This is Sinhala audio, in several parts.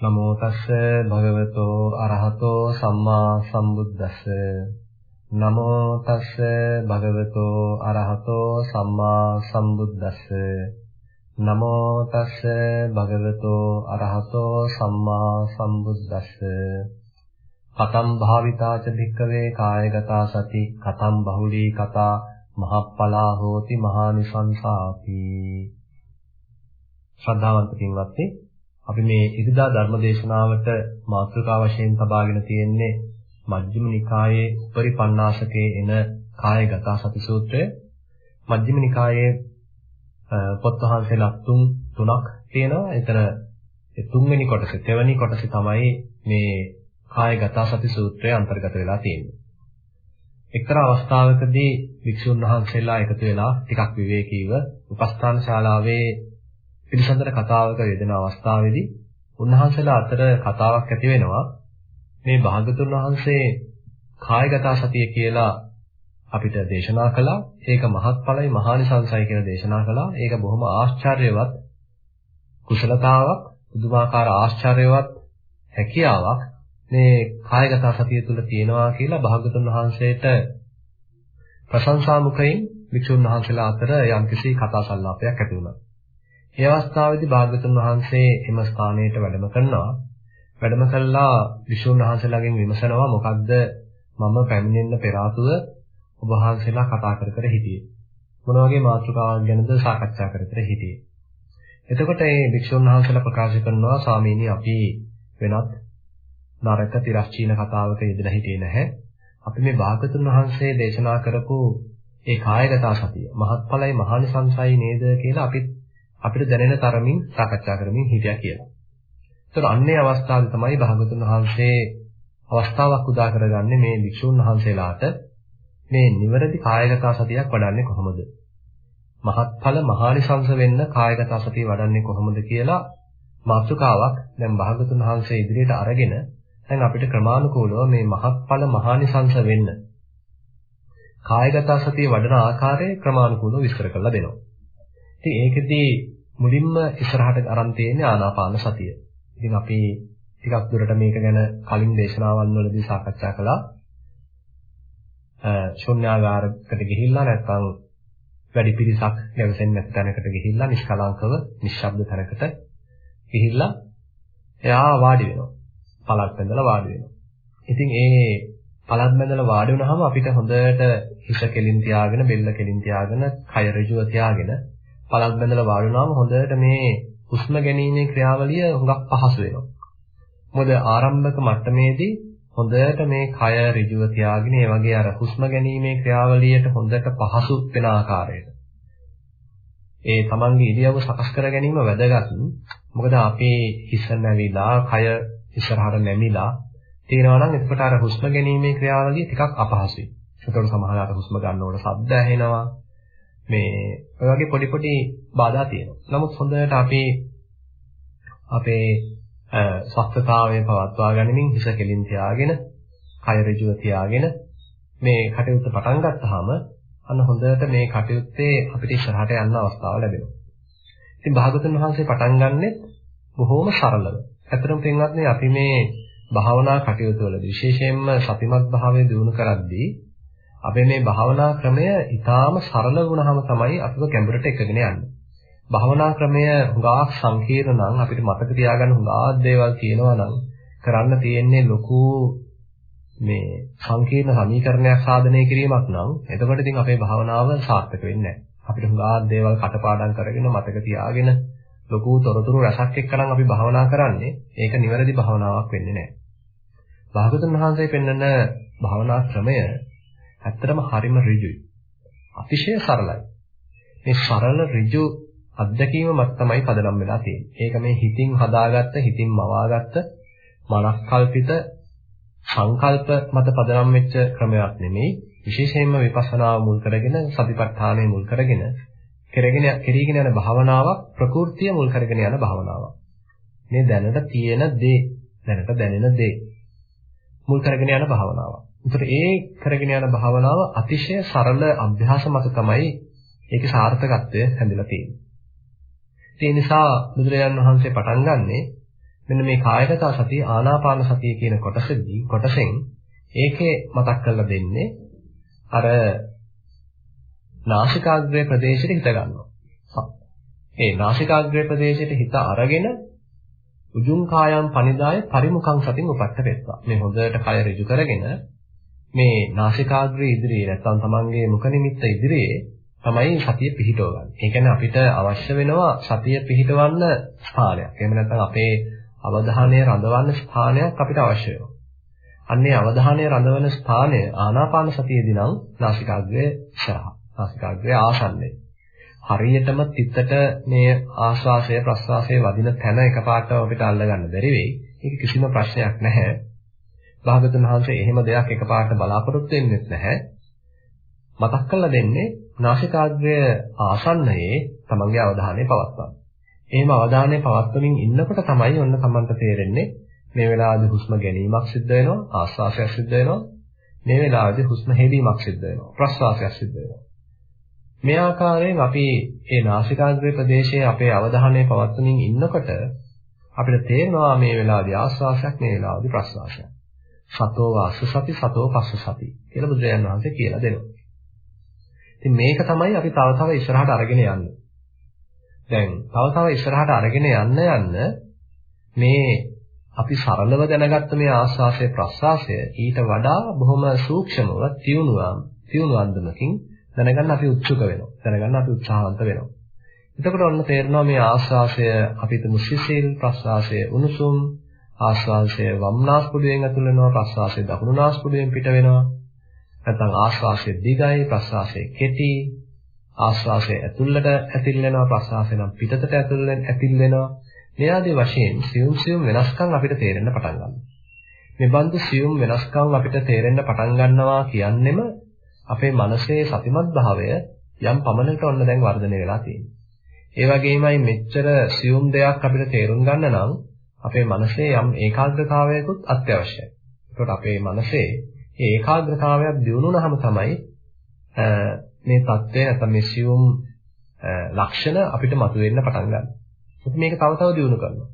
නමෝ තස්ස භගවතෝ අරහතෝ සම්මා සම්බුද්දස්ස. නමෝ තස්ස භගවතෝ අරහතෝ සම්මා සම්බුද්දස්ස. නමෝ තස්ස භගවතෝ අරහතෝ සම්මා සම්බුද්දස්ස. කතම් භාවිතාච භික්කවේ කායගතා සති කතම් බහුලී කතා මහප්පලා හෝති මහානිසංසාති ශ්‍රද්ධාවන්ත පින්වත්නි අපි මේ ඉරිදා ධර්ම දේශනාවට මාතෘකා වශයෙන් තබාගෙන තියෙන්නේ මජ්ක්‍ධිම නිකායේ උපරිපන්නාසකේ එන කායගත සති සූත්‍රය. මජ්ක්‍ධිම නිකායේ පොත් වහන්සේලා තුන් තුනක් තියෙනවා. එතන තුන්වෙනි කොටස, තෙවැනි කොටස තමයි මේ කායගත සති සූත්‍රය අන්තර්ගත වෙලා තියෙන්නේ. එක්තරා අවස්ථාවකදී වික්ෂුන් වහන්සේලා එකතු වෙලා ටිකක් විවේකීව උපස්ථාන ශාලාවේ පිළිසඳර කතාවක යෙදෙන අවස්ථාවේදී උන්වහන්සේලා අතර කතාවක් ඇති වෙනවා. මේ භාගතුන් වහන්සේ කායගත සතිය කියලා අපිට දේශනා කළා. ඒක මහත්ඵලයි මහානිසංසයි කියලා දේශනා කළා. ඒක බොහොම ආශ්චර්යවත් කුසලතාවක් පුදුමාකාර ආශ්චර්යවත් හැකියාවක් මේ කායගත සතිය තුළ තියෙනවා කියලා භාගතුන් වහන්සේට ප්‍රශංසා මුඛයෙන් වික්ෂුන් වහන්සේලා අතර යම්කිසි කතා සංවාපයක් ඇති වුණා. ඒ අවස්ථාවේදී භාග්‍යතුන් වහන්සේ එම ස්ථානයට වැඩම කරනවා. වැඩම කළා විසුණු වහන්සේලාගෙන් විමසනවා මොකද්ද මම පැමිණෙන්න පෙර ආතුව ඔබ වහන්සේලා කතා කර කර හිටියේ. මොන වගේ මාතෘකාවක් ගැනද සාකච්ඡා කර කර හිටියේ. එතකොට මේ වික්ෂුන් වහන්සේලා ප්‍රකාශ කරනවා ස්වාමීනි අපි වෙනත් නරක තිරස්චීන කතාවක යෙදලා හිටියේ නැහැ. අපි මේ භාගතුන් වහන්සේ දේශනා කරපු ඒ කායගත සතිය මහත්ඵලයි මහානිසංසයි නේද කියලා අපි අපිට දැනෙන තරමින් සාකච්ඡා කරමින් හිටියා කියලා. ඒතර අන්නේ අවස්ථාවේ තමයි භාගතුන් වහන්සේ අවස්ථාවක් උදා කරගන්නේ මේ වික්ෂුන් වහන්සේලාට මේ නිවැරදි කායගත සතියක් වඩන්නේ කොහොමද? මහත්ඵල මහානිසංස වෙන්න කායගත සතිය වඩන්නේ කොහොමද කියලා මාතෘකාවක් දැන් භාගතුන් වහන්සේ ඉදිරියට අරගෙන දැන් අපිට ක්‍රමානුකූලව මේ මහත්ඵල මහානිසංස වෙන්න කායගත සතිය වඩන ආකාරය ක්‍රමානුකූලව විස්තර කරලා දෙනවා. ඉතින් ඒකෙදී මුලින්ම ඉස්සරහට අරන් තියෙන්නේ ආනාපාන සතිය. ඉතින් අපි ටිකක් දුරට මේක ගැන කලින් දේශනාවන් වලදී සාකච්ඡා කළා. ශුන්‍යාගාරකට ගිහිල්ලා නැත්නම් වැඩි පිරිසක් නැවසෙන්නේ නැති තැනකට ගිහිල්ලා නිෂ්කලංකව නිශ්ශබ්ද තැනකට ගිහිල්ලා එයා වාඩි වෙනවා. පළක් බැඳලා වාඩි වෙනවා. ඉතින් ඒ පළක් බැඳලා වාඩි වුණාම අපිට හොඳට හිස කෙලින් තියාගෙන බෙල්ල කෙලින් තියාගෙන කය ඍජුව තියාගෙන පළක් බැඳලා වාඩි වුණාම හොඳට මේ හුස්ම ගැනීමේ ක්‍රියාවලිය හුඟක් පහසු වෙනවා. මොකද ආරම්භක මට්ටමේදී හොඳට මේ කය ඍජුව තියාගෙන ඒ වගේ අර හුස්ම ගැනීමේ ක්‍රියාවලියට හොඳට පහසු වෙන ආකාරයට ඒ තමන්ගේ ඉරියව්ව සකස් කර ගැනීම වැදගත්. මොකද අපේ හිස නැවිලා, කය ඉස්සරහට නැමිලා තියෙනවා නම් එතකොට අර හුස්ම ගැනීමේ ක්‍රියාවලිය ටිකක් අපහසුයි. ඒතකොට සමහරවිට හුස්ම ගන්නකොට ශබ්ද ඇහෙනවා. මේ ඔය වගේ පොඩි පොඩි බාධා තියෙනවා. නමුත් හොඳට අපි අපේ ස්වස්ථතාවය පවත්වා ගනිමින් හිස කෙලින් තියාගෙන, කය ඍජුව තියාගෙන මේ කටයුත්ත පටන් ගත්තාම අන්න හොඳට මේ කටයුත්තේ අපිට ඉස්සරහට යන්න අවස්ථාව ලැබෙනවා. ඉතින් භාගතුන් වහන්සේ පටන් ගන්නෙ බොහොම සරලව. ඇත්තටම පින්වත්නි අපි මේ භාවනා කටයුතු වල විශේෂයෙන්ම සතිමත් භාවය දිනු කරද්දී අපේ මේ භාවනා ක්‍රමය ඊටාම සරල වුණාම තමයි අපිව ගැඹුරට එකගෙන යන්නේ. භාවනා ක්‍රමය හුඟක් සංකීර්ණ නම් අපිට මතක තියාගන්න හුඟක් දේවල් තියෙනවා නම් කරන්න තියෙන්නේ ලොකු මේ සංකීර්ණ සමීකරණයක් සාධනය කිරීමක් නම් එතකොට ඉතින් අපේ භාවනාව සාර්ථක වෙන්නේ නැහැ. අපිට හුඟක් දේවල් කටපාඩම් කරගෙන මතක තියාගෙන ලොකු තොරතුරු රසක් එක්කනම් අපි භාවනා කරන්නේ ඒක නිවැරදි භාවනාවක් වෙන්නේ නැහැ. භාගතුන් වහන්සේ පෙන්වන භාවනා ක්‍රමය ඇත්තටම හරිම ඍජුයි. අතිශය සරලයි. මේ සරල ඍජු අත්දැකීම මත තමයි පදනම් වෙලා තියෙන්නේ. ඒක මේ හිතින් හදාගත්ත, හිතින් මවාගත්ත, මනස්කල්පිත සංකල්ප මත පදනම් වෙච්ච ක්‍රමයක් නෙමෙයි. විශේෂයෙන්ම විපස්සනාව මුල් කරගෙන, සතිපට්ඨානය මුල් කරගෙන කෙරගෙන කෙරීගෙන යන භාවනාවක් ප්‍රകൃතිය මුල් කරගෙන යන භාවනාවක්. මේ දැනට තියෙන දේ, දැනට දැනෙන දේ මුල් කරගෙන යන භාවනාවක්. ඒතර ඒ කරගෙන යන භාවනාව අතිශය සරල අභ්‍යාස මත තමයි ඒකේ සාර්ථකත්වය හැඳිලා තියෙන්නේ. ඒ නිසා බුදුරජාණන් වහන්සේ පටන් ගන්නෙ මෙන්න මේ කායගත සතිය ආනාපාන සතිය කියන කොටසෙදී කොටසෙන් ඒකේ මතක් කරලා දෙන්නේ අර නාසිකාග්‍රේ ප්‍රදේශයට හිත ගන්නවා. ඒ නාසිකාග්‍රේ ප්‍රදේශයට හිත අරගෙන උජුං කායම් පනිදාය පරිමුඛං සතින් උපට්ඨ වෙත්වා. මේ හොඳට කය ඍජු කරගෙන මේ නාසිකාග්‍රේ ඉදිරියේ නැත්නම් තමන්ගේ මුඛ නිමිත්ත ඉදිරියේ තමයි සතිය පිහිටවගන්නේ. ඒ කියන්නේ අපිට අවශ්‍ය වෙනවා සතිය පිහිටවන්න ස්ථානයක්. එහෙම නැත්නම් අපේ අවධානය රඳවන්න ස්ථානයක් අපිට අවශ්‍ය වෙනවා. අන්නේ අවධානය රඳවන ස්ථානය ආනාපාන සතියේදී නම් නාසිකාග්‍රය ඉස්සරහා. නාසිකාග්‍රය ආසන්නයි. හරියටම තිත්තට මේ ආශ්වාසය ප්‍රශ්වාසය වදින තැන එකපාරටම අපිට අල්ලගන්න බැරි වෙයි. ඒක කිසිම ප්‍රශ්නයක් නැහැ. භාගතුන් වහන්සේ එහෙම දෙයක් එකපාරට බලාපොරොත්තු වෙන්නේ නැහැ. මතක් කරලා දෙන්නේ නාසිකාග්‍රය ආසන්නයේ තමන්ගේ අවධානය පවත්වන්න. එහෙම අවධානය පවත්වමින් ඉන්නකොට තමයි ඔන්න තමන්ට තේරෙන්නේ මේ වෙලාවේදී හුස්ම ගැනීමක් සිද්ධ වෙනවා ආශ්වාසයක් සිද්ධ වෙනවා මේ වෙලාවේදී හුස්ම හෙලීමක් සිද්ධ වෙනවා ප්‍රශ්වාසයක් සිද්ධ වෙනවා මේ ආකාරයෙන් අපි මේ නාසිකාග්‍රේ ප්‍රදේශයේ අපේ අවධානය පවත්වමින් ඉන්නකොට අපිට තේරෙනවා මේ වෙලාවේදී ආශ්වාසයක් මේ වෙලාවේදී ප්‍රශ්වාසයක් සතෝ වාස සති සතෝ පස්ස සති කියලා බුදුරජාණන් වහන්සේ කියලා දෙනවා. ඉතින් මේක තමයි අපි තව තව ඉස්සරහට අරගෙන යන්නේ. දැන් තව තව ඉස්සරහට අරගෙන යන්න යන්න මේ අපි සරලව දැනගත්ත මේ ආස්වාසය ප්‍රස්වාසය ඊට වඩා බොහොම සූක්ෂමව තියුණුවම් තියුණු අන්දමකින් දැනගන්න අපි උත්සුක වෙනවා. දැනගන්න අපි උත්සාහවන්ත වෙනවා. එතකොට ඔන්න තේරෙනවා මේ ආස්වාසය අපිට මුසිසිල් ප්‍රස්වාසය උණුසුම් ආස්වාසය වම්නාස්පුඩුවෙන් ඇතුල් වෙනවා ප්‍රස්වාසය දකුණු නාස්පුඩුවෙන් පිට වෙනවා. නැත්නම් ආස්වාසය දිගයි ප්‍රස්වාසය කෙටි ආස්වාසය ඇතුළට ඇතිල් වෙනවා ප්‍රස්වාසය නම් පිටතට ඇතුල් වෙන ඇතිල් වෙනවා මේ ආදී වශයෙන් සියුම් සියුම් වෙනස්කම් අපිට තේරෙන්න පටන් ගන්නවා. මේ බඳු සියුම් වෙනස්කම් අපිට තේරෙන්න පටන් ගන්නවා කියන්නෙම අපේ මනසේ සතිමත් භාවය යම් පමණකට ඔන්න දැන් වර්ධනය වෙලා තියෙනවා. ඒ වගේමයි මෙච්චර සියුම් දෙයක් අපිට තේරුම් ගන්න නම් අපේ මනසේ යම් ඒකාග්‍රතාවයකුත් අත්‍යවශ්‍යයි. ඒකට අපේ මනසේ ඒ ඒකාග්‍රතාවයක් දිනු වුණාම තමයි මේ தත්ත්වය නැත්නම් මේ සියුම් ලක්ෂණ අපිට මතුවෙන්න පටන් ගන්නවා. අපි මේක තව තව දියුණු කරනවා.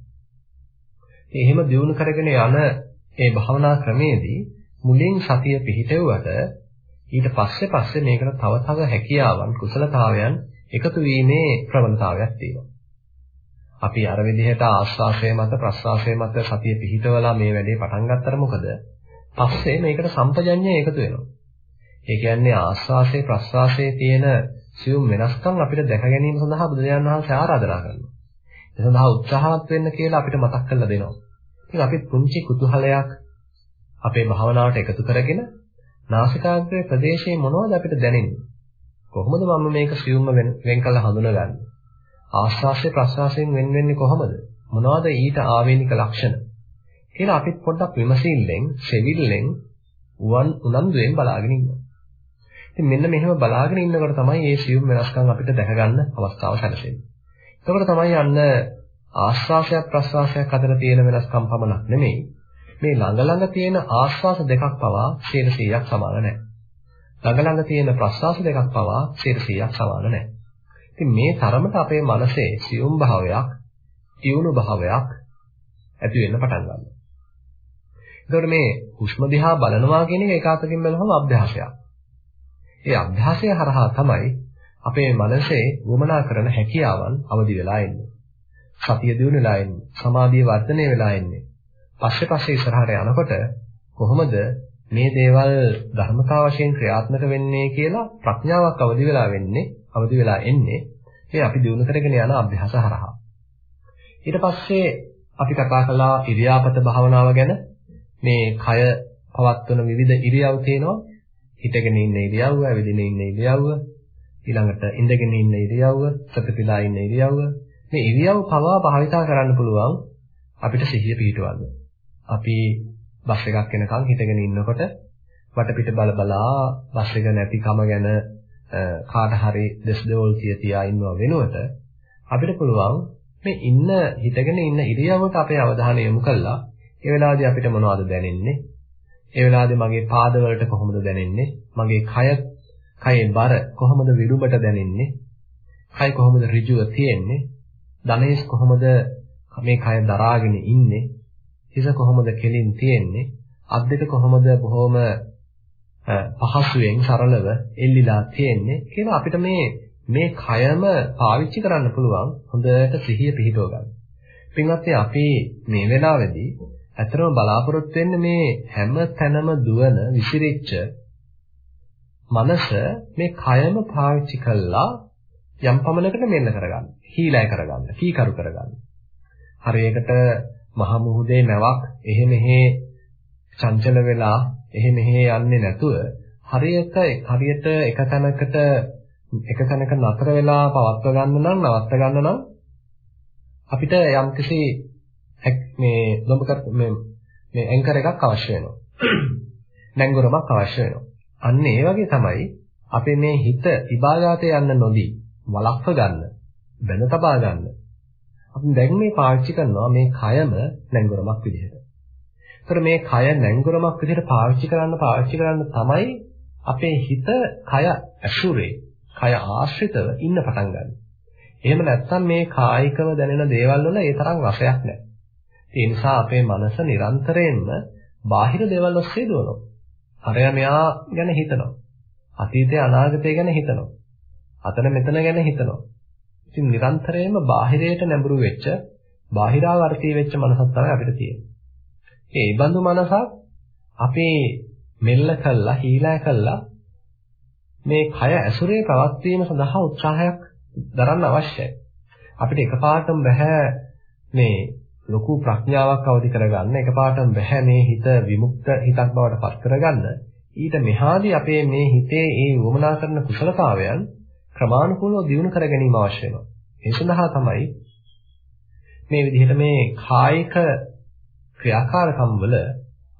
ඉතින් එහෙම දියුණු කරගෙන යන මේ භාවනා ක්‍රමයේදී මුලින් සතිය පිහිටෙව්වට ඊට පස්සේ පස්සේ මේකට තව තව හැකියාවන් කුසලතාවයන් එකතු වීමේ ප්‍රවණතාවයක් තියෙනවා. අපි අර විදිහට ආස්වාසය මත ප්‍රස්වාසය මත සතිය පිහිටවලා මේ වැඩේ පටන් ගත්තට මොකද? පස්සේ මේකට සම්පජඤ්ඤය එකතු වෙනවා. ඒ කියන්නේ ආස්වාසයේ ප්‍රස්වාසයේ තියෙන සියුම් වෙනස්කම් අපිට දැක ගැනීම සඳහා බුදුරජාණන් වහන්සේ ආරාධනා කරනවා. ඒ සඳහා උත්සාහවත් වෙන්න කියලා අපිට මතක් කරලා දෙනවා. ඉතින් අපි පුංචි කුතුහලයක් අපේ භාවනාවට එකතු කරගෙන නාසිකාග්‍රේ ප්‍රදේශයේ මොනවද අපිට දැනෙන්නේ? කොහොමද මම මේක සියුම්ම වෙන් කළ හඳුනගන්නේ? ආස්වාස්යේ ප්‍රස්වාසයෙන් වෙන් වෙන්නේ කොහොමද? මොනවද ඊට ආවේනික ලක්ෂණ? කියලා අපිත් පොඩ්ඩක් විමසිල්ලෙන්, සෙවිල්ලෙන් උවන් උනන්දුවෙන් බලාගෙන ඉන්නවා. ඉතින් මෙන්න මෙහෙම බලාගෙන ඉන්නකොට තමයි මේ සියුම් වෙනස්කම් අපිට දැක ගන්න අවස්ථාව සැලසෙන්නේ. එතකොට තමයි යන්න ආශ්වාසයක් ප්‍රශ්වාසයක් අතර තියෙන වෙනස්කම් පමණක් නෙමෙයි මේ ළඟ ළඟ තියෙන ආශ්වාස දෙකක් පවා 100%ක් සමාන නැහැ. ළඟ ළඟ තියෙන ප්‍රශ්වාස දෙකක් පවා 100%ක් සමාන නැහැ. ඉතින් මේ තරමට අපේ මනසේ සියුම් භාවයක්, තියුණු භාවයක් ඇති වෙන්න පටන් ගන්නවා. එතකොට මේ හුස්ම දිහා බලනවා කියන එක ඒකාතකින් බලනවම අභ්‍යාසයක්. ඒ අභ්‍යාසය හරහා තමයි අපේ මනසේ වමනා කරන හැකියාවන් අවදි වෙලා එන්නේ. සතිය දියුණු වෙලා එන්නේ. සමාධිය වර්ධනය වෙලා එන්නේ. පස්සේ පස්සේ ඉස්සරහට යනකොට කොහොමද මේ දේවල් ධර්මතා වශයෙන් ක්‍රියාත්මක වෙන්නේ කියලා ප්‍රඥාවක් අවදි වෙලා වෙන්නේ අවදි වෙලා එන්නේ ඒ අපි දිනු කරගෙන යන අභ්‍යාස හරහා ඊට පස්සේ අපි කතා කළා ඉරියාපත භාවනාව ගැන මේ කය පවත්වන විවිධ ඉරියව් තියෙනවා හිටගෙන ඉන්න ඉරියව්ව, ඇවිදින ඉන්න ඉරියව්ව, ඊළඟට ඉඳගෙන ඉන්න ඉරියව්ව, සතපිලා ඉන්න ඉරියව්ව. මේ ඉරියව් පවා භාවිතා කරන්න පුළුවන් අපිට සිහිය පිහිටවන්න. අපි බස් එකක් එනකන් හිටගෙන ඉන්නකොට වටපිට බල බලා බස් එක නැතිකම ගැන කාට හරි දෙස් දෙවල් කිය තියා ඉන්නව වෙනුවට අපිට පුළුවන් මේ ඉන්න හිටගෙන ඉන්න ඉරියව්වට අපේ අවධානය යොමු කළා ඒ වෙලාවේදී අපිට මොනවද දැනෙන්නේ ඒ වෙලාවේදී මගේ පාදවලට කොහොමද දැනෙන්නේ? මගේ කය කයේ බර කොහොමද විරුඹට දැනෙන්නේ? කය කොහොමද ඍජුව තියෙන්නේ? ධනේශ් කොහොමද මේ කය දරාගෙන ඉන්නේ? හිස කොහොමද කෙලින් තියෙන්නේ? අත් දෙක කොහොමද බොහොම පහසුවෙන් සරලව එල්ලිලා තියෙන්නේ කියලා අපිට මේ මේ කයම පාවිච්චි කරන්න පුළුවන් හොඳට සිහිය පිහිටව ගන්න. පින්වත්නි අපි මේ වෙලාවේදී ඇත්තටම බලාපොරොත්තු වෙන්නේ මේ හැම තැනම දුවන විසිරිච්ච මනස මේ කයම පාවිච්චි කළා යම් පමණකට මෙන්න කරගන්න. හීලය කරගන්න, කීකරු කරගන්න. හරියකට මහ මුහුදේ නැවක් එහෙ මෙහෙ චංචල වෙලා එහෙ මෙහෙ යන්නේ නැතුව හරියට හරියට එක තැනකට එක තැනක නතර වෙලා පවත්ව ගන්න නම් නවත්ත ගන්න නම් අපිට යම්කිසි මේ ලොම්බක මේ මේ ඇන්කර් එකක් අවශ්‍ය වෙනවා. නැංගුරමක් අවශ්‍ය වෙනවා. අන්න ඒ වගේ තමයි අපේ මේ හිත ඉබාගාතේ යන්න නොදී වළක්ව ගන්න, බැඳ තබා ගන්න. අපි දැන් මේ පාවිච්චි කරනවා මේ කයම නැංගුරමක් විදිහට. ඒතර මේ කය නැංගුරමක් විදිහට පාවිච්චි කරන්න පාවිච්චි කරන්න තමයි අපේ හිත කය ඇසුරේ, කය ආශ්‍රිතව ඉන්න පටන් ගන්න. එහෙම නැත්නම් මේ කායිකව දැනෙන දේවල් වල ඒ තරම් රසයක් නැහැ. ඒ නිසා අපේ මනස නිරන්තරයෙන්ම බාහිර දේවල් ඔස්සේ දුවනවා. අරයා මෙයා ගැන හිතනවා. අතීතය අනාගතය ගැන හිතනවා. අතන මෙතන ගැන හිතනවා. ඉතින් නිරන්තරයෙන්ම බාහිරයට නැඹුරු වෙච්ච, බාහිරාවර්තී වෙච්ච මනසක් තමයි අපිට තියෙන්නේ. ඒ බඳු මනසක් අපේ මෙල්ල කළා, හීලා කළා මේ කය ඇසුරේ පවත්වීම සඳහා උත්සාහයක් දරන්න අවශ්‍යයි. අපිට එකපාරටම බෑ මේ ලොකු ප්‍රඥාවක් අවදි කරගන්න එකපාරටම බෑ මේ හිත විමුක්ත හිතක් බවට පත් කරගන්න ඊට මෙහාදී අපේ මේ හිතේ ඒ වමනා කරන කුසලතාවයන් ක්‍රමානුකූලව දියුණු කර ගැනීම අවශ්‍ය වෙනවා. ඒ සඳහා තමයි මේ විදිහට මේ කායික ක්‍රියාකාරකම් වල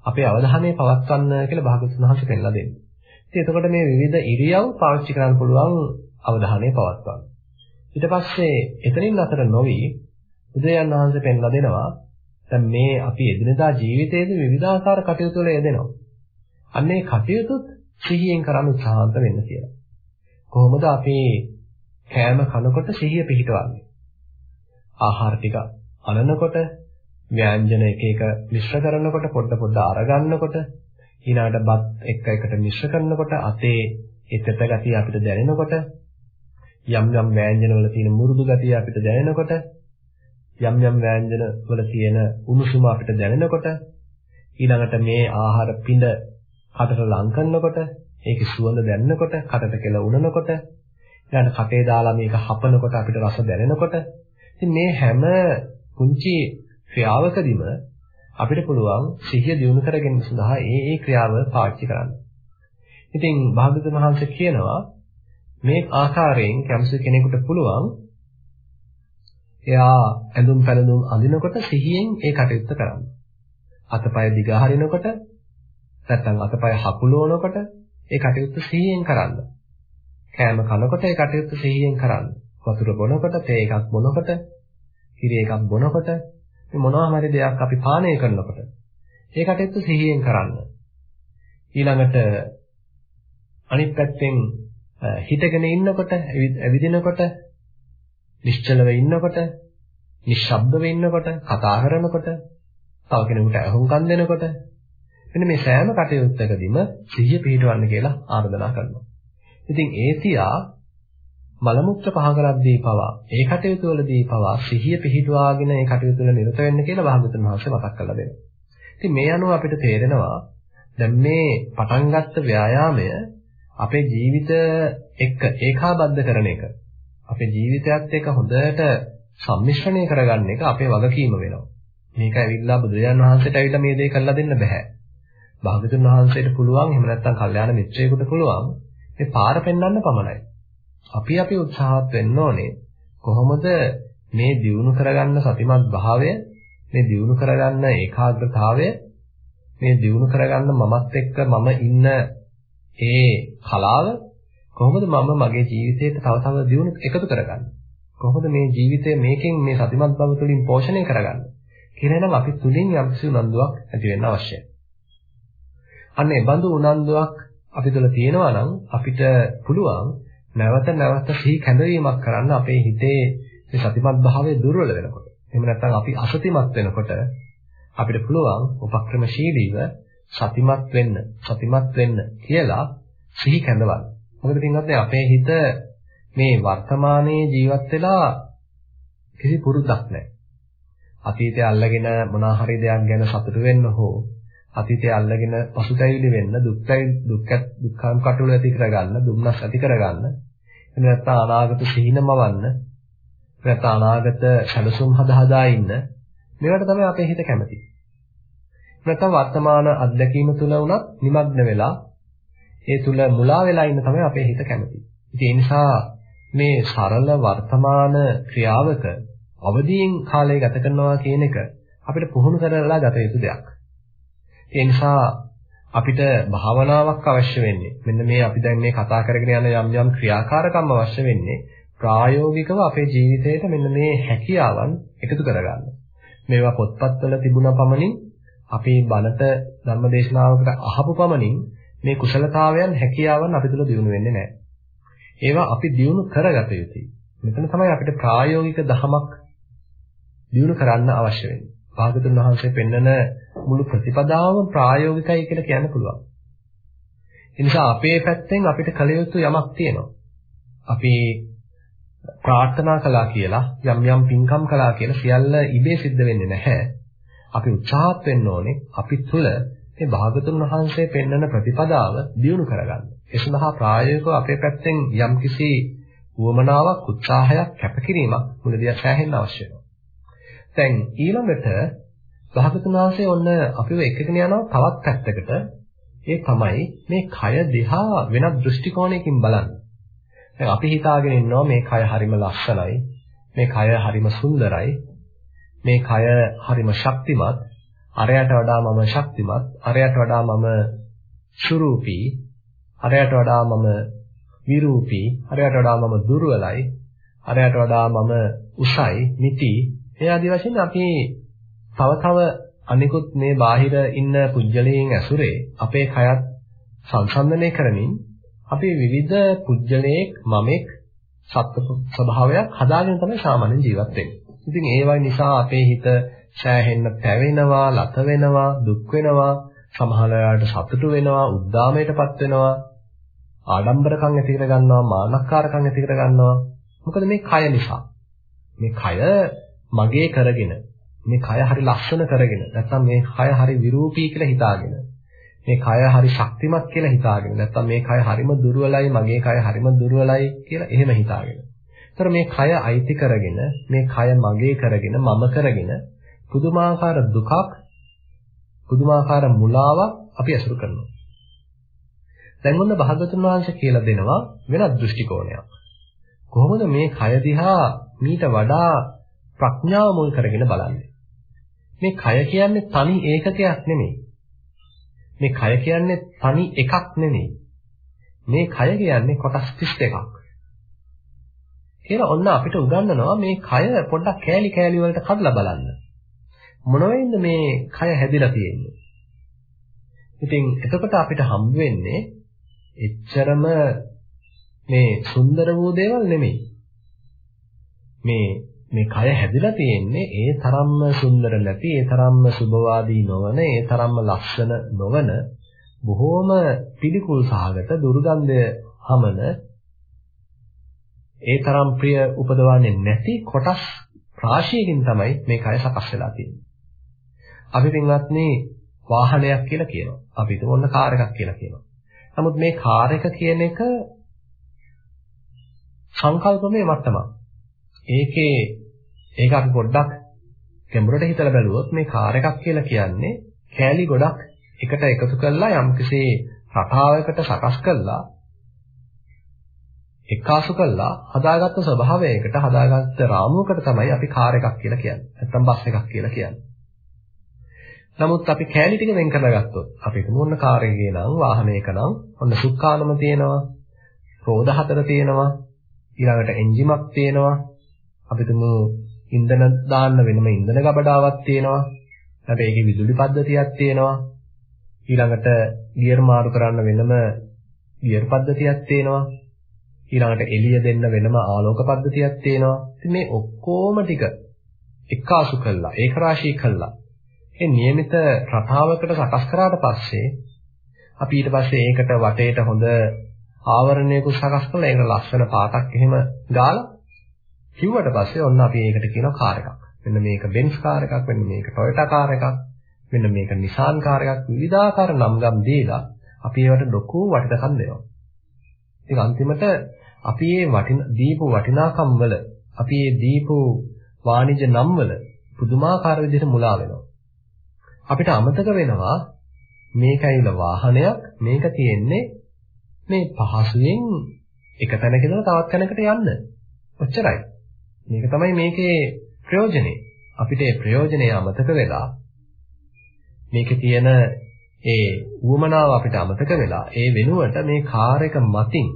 අපේ අවධානය පවත්වන්න කියලා භාගතුන් වහන්සේ පෙන්නලා දෙන්නේ. ඉතින් එතකොට මේ විවිධ ඉරියව් පාවිච්චි කරන්න පුළුවන් අවධානය පවත්වන්න. ඊට පස්සේ එතනින් අතර නොවි බුදුරජාණන් වහන්සේ පෙන්ලා දෙනවා දැන් මේ අපි එදිනදා ජීවිතයේදී විවිධාකාර කටයුතු වල යෙදෙනවා. අන්න ඒ කටයුතුත් සිහියෙන් කරන්න උත්සාහන්ත වෙන්න කියලා. කොහොමද අපි කෑම කනකොට සිහිය පිහිටවන්නේ? ආහාර ටික අනනකොට ව්‍යංජන එක එක මිශ්‍ර කරනකොට පොඩ පොඩ අරගන්නකොට ඊළඟට බත් එක එකට මිශ්‍ර කරනකොට අතේ ඒ තෙත ගතිය අපිට දැනෙනකොට යම් යම් ව්‍යංජන වල තියෙන මුරුදු ගතිය අපිට දැනෙනකොට යම් යම් ව්‍යංජන වල තියෙන උණුසුම අපිට දැනෙනකොට ඊළඟට මේ ආහාර පිඬ කටට ලං කරනකොට ඒකේ සුවඳ දැනෙනකොට කටට කෙල උනනකොට ඊළඟට කටේ දාලා මේක හපනකොට අපිට රස දැනෙනකොට ඉතින් මේ හැම කුංචි ක්‍රියාවකදීම අපිට පුළුවන් සිහිය දියුණු කර ගැනීම සඳහා ඒ ඒ ක්‍රියාව පාවිච්චි කරන්න. ඉතින් භාගතුන් වහන්සේ කියනවා මේ ආකාරයෙන් කැමති කෙනෙකුට පුළුවන් එයා ඇඳුම් පැළඳුම් අඳිනකොට සිහියෙන් ඒ කටයුත්ත කරන්න. අතපය දිග හරිනකොට නැත්නම් අතපය හකුලවනකොට ඒ කටයුත්ත සිහියෙන් කරන්න. කෑම කනකොට ඒ කටයුත්ත සිහියෙන් කරන්න. වතුර බොනකොට, තේ එකක් බොනකොට, කිරි එකක් බොනකොට, මේ මොනවා හරි දෙයක් අපි පානය කරනකොට ඒ කටයුත්ත සිහියෙන් කරන්න. ඊළඟට අනිත් පැත්තෙන් හිතගෙන ඉන්නකොට, ඇවිදිනකොට, නිශ්චලව ඉන්නකොට, නිශ්ශබ්දව ඉන්නකොට, කතා කරනකොට, තව කෙනෙකුට අහුම්කම් දෙනකොට මෙන්න මේ සෑම කටයුත්තකදීම සිහිය පිහිටවන්න කියලා ආරාධනා කරනවා. ඉතින් ඒ තියා මල මුත්‍ර පහ කරද්දී පවා ඒ කටයුතු වලදී පවා සිහිය පිහිටුවාගෙන ඒ කටයුතු වල නිරත වෙන්න කියලා භාගතුන් වහන්සේ මතක් කරලා දෙනවා. ඉතින් මේ අනුව අපිට තේරෙනවා දැන් මේ පටන් ගත්ත ව්‍යායාමය අපේ ජීවිත එක්ක ඒකාබද්ධ කරන එක. අපේ ජීවිතයත් එක්ක හොඳට සම්මිශ්‍රණය කරගන්න එක අපේ වගකීම වෙනවා. මේක ඇවිල්ලා බුදුරජාණන් වහන්සේට ඇවිල්ලා මේ දේ කරලා දෙන්න බෑ. භාගතුන් වහන්සේට පුළුවන් එහෙම නැත්නම් කල්යාණ මිත්‍රයෙකුට පුළුවන් මේ පාර පෙන්වන්න පමණයි. අපි අපි උත්සාහත් වෙන්න ඕනේ. කොහොමද මේ දියුණු කරගන්න සතිමත් භාවය මේ දියුණු කරගන්න ඒකාග්‍රතාවය මේ දියුණු කරගන්න මමත් එක්ක මම ඉන්න ඒ කලාව කොහොමද මම මගේ ජීවිතයට තව තව දියුණු එකතු කරගන්නේ? කොහොමද මේ ජීවිතය මේකෙන් මේ සතිමත් බව තුළින් පෝෂණය කරගන්නේ? කියලා නම් අපි තුලින් යම්කිසි උනන්දුවක් ඇති වෙන්න අවශ්‍යයි. අන්න ඒ බඳු උනන්දුවක් අපි තුළ තියෙනවා නම් අපිට පුළුවන් නැවත නැවත සිහි කැඳවීමක් කරන්න අපේ හිතේ මේ සතිමත් භාවය දුර්වල වෙනකොට. එහෙම නැත්නම් අපි අසතිමත් වෙනකොට අපිට පුළුවන් උපක්‍රමශීලීව සතිමත් වෙන්න, සතිමත් වෙන්න කියලා සිහි කැඳවන්න. මොකද පින්වත්නි අපේ හිත මේ වර්තමානයේ ජීවත් වෙලා කිසි පුරුද්දක් නැහැ. අතීතය අල්ලගෙන මොනවා හරි දෙයක් ගැන සතුටු වෙන්න හෝ අතීතය අල්ලගෙන පසුතැවිලි වෙන්න දුක්ඛයි දුක්ඛ දුක්ඛම් කටුල ඇති කරගන්න දුම්නස් ඇති කරගන්න එහෙම නැත්නම් අනාගත සිහිනමවන්න නැත්නම් අනාගත සැලසුම් හදා හදා ඉන්න මේවට තමයි අපේ හිත කැමති. නැත්නම් වර්තමාන අත්දැකීම තුල උනත් නිමග්න වෙලා ඒ තුල මුලා වෙලා ඉන්න තමයි අපේ හිත කැමති. ඉතින් ඒ නිසා මේ සරල වර්තමාන ක්‍රියාවක අවදීන් කාලය ගත කරනවා කියන එක අපිට පුහුණු කරලා ගත යුතු දෙයක්. ඒ නිසා අපිට භාවනාවක් අවශ්‍ය වෙන්නේ. මෙන්න මේ අපි දැන් මේ කතා කරගෙන යන යම් යම් ක්‍රියාකාරකම් අවශ්‍ය වෙන්නේ ප්‍රායෝගිකව අපේ ජීවිතයට මෙන්න මේ හැකියාවන් එකතු කරගන්න. මේවා පොත්පත්වල තිබුණ පමණින් අපි බණට ධර්මදේශනාවකට අහපු පමණින් මේ කුසලතාවයන් හැකියාවන් අපි තුල දිනු වෙන්නේ නැහැ. ඒවා අපි දිනු කරගත යුතුයි. මෙතන තමයි අපිට ප්‍රායෝගික දහමක් දිනු කරන්න අවශ්‍ය වෙන්නේ. භාගතුන් වහන්සේ පෙන්වන මුළු ප්‍රතිපදාවම ප්‍රායෝගිකයි කියලා කියන්න පුළුවන්. ඒ නිසා අපේ පැත්තෙන් අපිට කළ යුතු යමක් තියෙනවා. අපි ප්‍රාර්ථනා කළා කියලා යම් යම් පින්කම් කළා කියලා සියල්ල ඉබේ සිද්ධ වෙන්නේ නැහැ. අපි උත්සාහත් වෙන්න ඕනේ අපි තුල මේ භාගතුන් වහන්සේ පෙන්වන ප්‍රතිපදාව දියුණු කරගන්න. ඒ සඳහා ප්‍රායෝගිකව අපේ පැත්තෙන් යම්කිසි උවමනාවක් උත්සාහයක් කැපකිරීමක් මුලදී සෑහෙන්න අවශ්‍ය වෙනවා. දැන් ඊළඟට භාගතුන් වහන්සේ ඔන්න අපිව එකගෙන යනවා තවත් පැත්තකට. ඒ තමයි මේ කය දිහා වෙනත් දෘෂ්ටි කෝණයකින් බලන්න. දැන් අපි හිතාගෙන ඉන්නවා මේ කය හරිම ලස්සනයි. මේ කය හරිම සුන්දරයි. මේ කය හරිම ශක්තිමත්. අරයට වඩා මම ශක්තිමත්. අරයට වඩා මම සුරූපී. අරයට වඩා මම විරූපී. අරයට වඩා මම දුර්වලයි. අරයට වඩා මම උසයි, නිති. ඒ ආදි වශයෙන් අපි තව තව අනිකුත් මේ බාහිර ඉන්න පුජ්‍යලයෙන් ඇසුරේ අපේ කයත් සංසන්දනය කරමින් අපි විවිධ පුජ්‍යලයක මමෙක් සත්ත්ව ස්වභාවයක් හදාගෙන තමයි සාමාන්‍ය ජීවත් වෙන්නේ. ඉතින් ඒවයි නිසා අපේ හිත සෑහෙන්න පැවෙනවා, ලත වෙනවා, දුක් වෙනවා, සමහර වෙලාවට සතුටු වෙනවා, උද්දාමයටපත් වෙනවා, ආඩම්බරකම් ඇති කර ගන්නවා, මානක්කාරකම් ඇති කර ගන්නවා. මොකද මේ කය නිසා. මේ කය මගේ කරගෙන මේ කය හරි ලස්සන කරගෙන නැත්නම් මේ කය හරි විරූපී කියලා හිතාගෙන මේ කය හරි ශක්තිමත් කියලා හිතාගෙන නැත්නම් මේ කය හරිම දුර්වලයි මගේ කය හරිම දුර්වලයි කියලා එහෙම හිතාගෙන. ඒතර මේ කය අයිති කරගෙන මේ කය මගේ කරගෙන මම කරගෙන පුදුමාකාර දුකක් පුදුමාකාර මුලාවක් අපි අසුරු කරනවා. දැන් ඔන්න භාගතුන් වහන්සේ කියලා දෙනවා වෙනත් දෘෂ්ටි කෝණයක්. කොහොමද මේ කය දිහා මීට වඩා ප්‍රඥාව මුල් කරගෙන බලන්නේ? මේ කය කියන්නේ තනි ඒකකයක් නෙමෙයි. මේ කය කියන්නේ තනි එකක් නෙමෙයි. මේ කය කියන්නේ කොටස් 31ක්. කියලා ඔන්න අපිට උගන්වනවා මේ කය පොඩ්ඩක් කෑලි කෑලි වලට කඩලා බලන්න. මොන වෙයින්ද මේ කය හැදිලා තියෙන්නේ? ඉතින් එතකොට අපිට හම්බ වෙන්නේ එච්චරම මේ සුන්දර වූ දේවල් නෙමෙයි. මේ මේ කය හැදිලා තියෙන්නේ ඒ තරම්ම සුන්දර නැති, ඒ තරම්ම සුබවාදී නොවන, ඒ තරම්ම ලක්ෂණ නොවන බොහෝම පිළිකුල් සහගත දුර්ගන්ධය හමන ඒ තරම් ප්‍රිය උපදවන්නේ නැති කොටස් රාශියකින් තමයි මේ කය සකස් වෙලා තියෙන්නේ. අපි පින්වත්නි වාහනයක් කියලා කියනවා. අපි හිතමු ඔන්න කාර් එකක් කියලා කියනවා. නමුත් මේ කාර් එක කියන එක සංකල්පමය මට්ටමක්. ඒකේ ඒක අපි පොඩ්ඩක් ගැඹුරට හිතලා බැලුවොත් මේ කාර් එකක් කියලා කියන්නේ කෑලි ගොඩක් එකට එකතු කරලා යම්කිසි රටාවකට සකස් කරලා එකාසු කරලා හදාගත්ත ස්වභාවයකට හදාගත්ත රාමුවකට තමයි අපි කාර් එකක් කියලා කියන්නේ. නැත්නම් බස් එකක් කියලා කියන්නේ. නමුත් අපි කෑලි ටික වෙන් කරලා ගත්තොත් අපි හිතමු ඔන්න කාර් එකේ නම් වාහනයක නම් ඔන්න සුක්කානම තියෙනවා. රෝද හතර තියෙනවා. ඊළඟට එන්ජිමක් තියෙනවා. අපි හිතමු ඉන්ධන දාන්න වෙනම ඉන්ධන ගබඩාවක් තියෙනවා. හැබැයි ඒකේ විදුලි පද්ධතියක් තියෙනවා. ඊළඟට ගියර් මාරු කරන්න වෙනම ගියර් පද්ධතියක් තියෙනවා. ඊළඟට එළිය දෙන්න වෙනම ආලෝක පද්ධතියක් තියෙනවා. ඉතින් මේ ඔක්කොම ටික එක්කාසු කළා, ඒක රාශී කළා. ඒ નિયમિત රටාවකට සකස් කරාට පස්සේ අපි ඊට පස්සේ ඒකට වටේට හොඳ ආවරණයක සකස් කරලා ඒක ලස්සන පාටක් එහෙම ගාලා කිව්වට පස්සේ ඔන්න අපි ඒකට කියනවා කාර් එකක්. මෙන්න මේක බෙන්ස් කාර් එකක්, මෙන්න මේක ටොයෝටා කාර් එකක්, මෙන්න මේක නිසාන් කාර් එකක් විවිධාකාර නම් ගම් දීලා අපි ඒවට ලොකු වටිනකම් දෙනවා. ඉතින් අන්තිමට අපි මේ වටින දීපු වටිනාකම් වල අපි මේ දීපු වාණිජ නම් වල පුදුමාකාර විදිහට මුලා වෙනවා. අපිට අමතක වෙනවා මේකයිල වාහනයක් මේක තියෙන්නේ මේ පහසුවෙන් එක තැනක ඉඳලා තවත් තැනකට යන්න. ඔච්චරයි. මේක තමයි මේකේ ප්‍රයෝජනේ. අපිට ඒ ප්‍රයෝජනේ අමතක වෙලා මේකේ තියෙන ඒ උවමනාව අපිට අමතක වෙලා ඒ වෙනුවට මේ කාර් එක මතින්